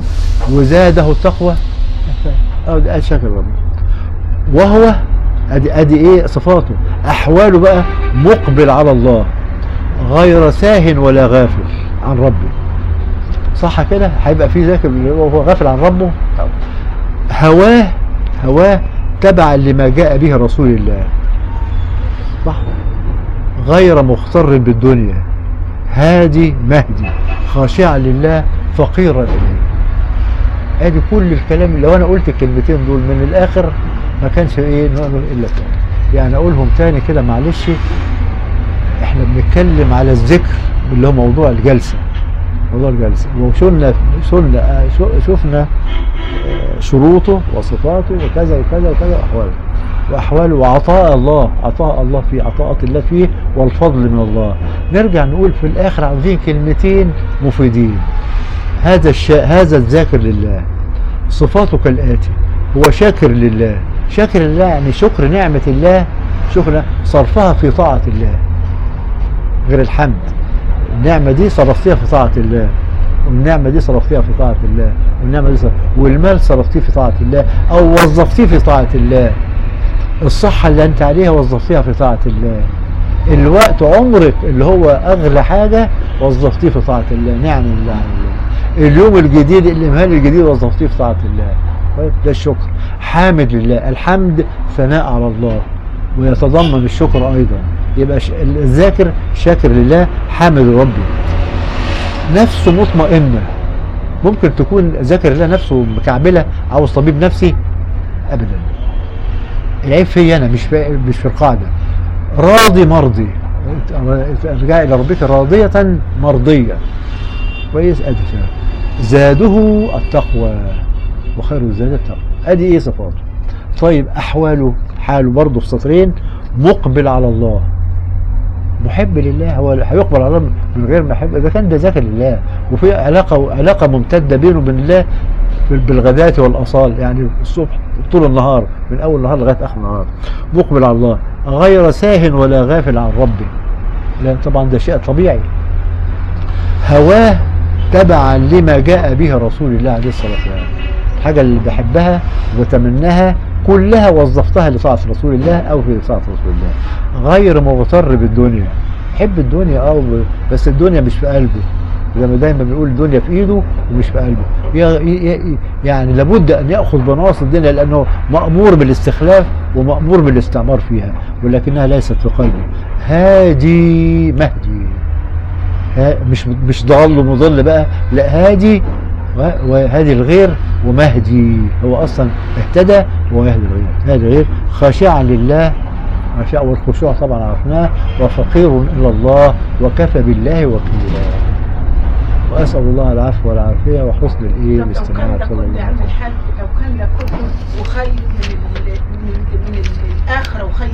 وزاده التقوى. ده شاكر ربه وهو ادي أدي إيه صفاته؟ أحواله بقى مقبل على الله غير ساه ولا غافل عن ربه. صح كده؟ هيبقى في ذاكر وهو غافل عن ربه. هواه هواه تبعا لما جاء به رسول الله. صح. غير مغتر بالدنيا. هادي مهدي خاشعا لله فقيرا إليه. أدي كل الكلام. لو أنا قلت الكلمتين دول من الآخر ما كانش إيه نقدر إلا كده يعني أقولهم تاني كده معلش إحنا بنتكلم على الذكر اللي هو موضوع الجلسة. موضوع الجلسه وشلنا شلنا شفنا آه، شروطه وصفاته وكذا وكذا وكذا وأحواله. وأحواله وعطاء الله عطاء الله فيه عطاءات الله فيه والفضل من الله. نرجع نقول في الآخر عاوزين كلمتين مفيدين. هذا الشا... هذا الذاكر لله. صفاته كالآتي. هو شاكر لله. شاكر لله يعني شكر نعمة الله شكر صرفها في طاعة الله. غير الحمد. النعمه دي صرفتيها في طاعة الله. والنعمة دي صرفتيها في طاعة الله. والنعمة دي صرف... والمال صرفتيه في طاعة الله. أو وظفتيه في طاعة الله. الصحة اللي أنت عليها وظفتيها في طاعة الله. الوقت عمرك اللي هو أغلى حاجة وظفتيه في طاعة الله. نعم الله. الله اليوم الجديد الامهال الجديد وظفتيه في طاعة الله. طيب ده الشكر. حامد لله. الحمد ثناء على الله. ويتضمن الشكر أيضا. يبقى الذاكر شاكر لله حامد ربي. نفسه مطمئنه ممكن تكون ذاكر لله نفسه مكعبلة عاوز طبيب نفسي؟ ابدا. العيب فيا أنا مش في مش في القاعدة. راضي مرضي. ارجع إلى ربك راضية مرضية. كويس ادي فعلا. زاده التقوى. وخير الزاد التقوى. أدي إيه صفاته؟ طيب أحواله حاله برضه في سطرين مقبل على الله. محب لله هو هيقبل على الله من غير محب إذا كان ده ذاكر لله وفي علاقة علاقة ممتدة بينه وبين الله بال- بالغداة والأصال. يعني الصبح طول النهار من أول النهار لغاية آخر النهار. مقبل على الله. غير ساه ولا غافل عن ربه. لا طبعا ده شيء طبيعي. هواه تبعا لما جاء به رسول الله عليه الصلاة والسلام. الحاجة اللي بحبها وبتمناها كلها وظفتها لطاعه رسول الله أو في طاعه رسول الله. غير مغتر بالدنيا. يحب الدنيا آه بس الدنيا مش في قلبه. زي ما دايما بنقول الدنيا في إيده ومش في قلبه. يعني لابد أن يأخذ بنواصي الدنيا لأنه مأمور بالاستخلاف ومأمور بالاستعمار فيها ولكنها ليست في قلبه. هادي مهدي. ها مش مش ضال ومضل بقى. لا هادي و- وهادي الغير ومهدي. هو أصلا اهتدى ويهدي الغير. هادي الغير خاشعا لله. خاشع والخشوع طبعا عرفناه. وفقير إلى الله وكفى بالله وكيلا. وأسأل الله العفو والعافية وحسن كان الاستماع صلى الله عليه وسلم. لو كان ده كله وخير من من من الآخرة وخير.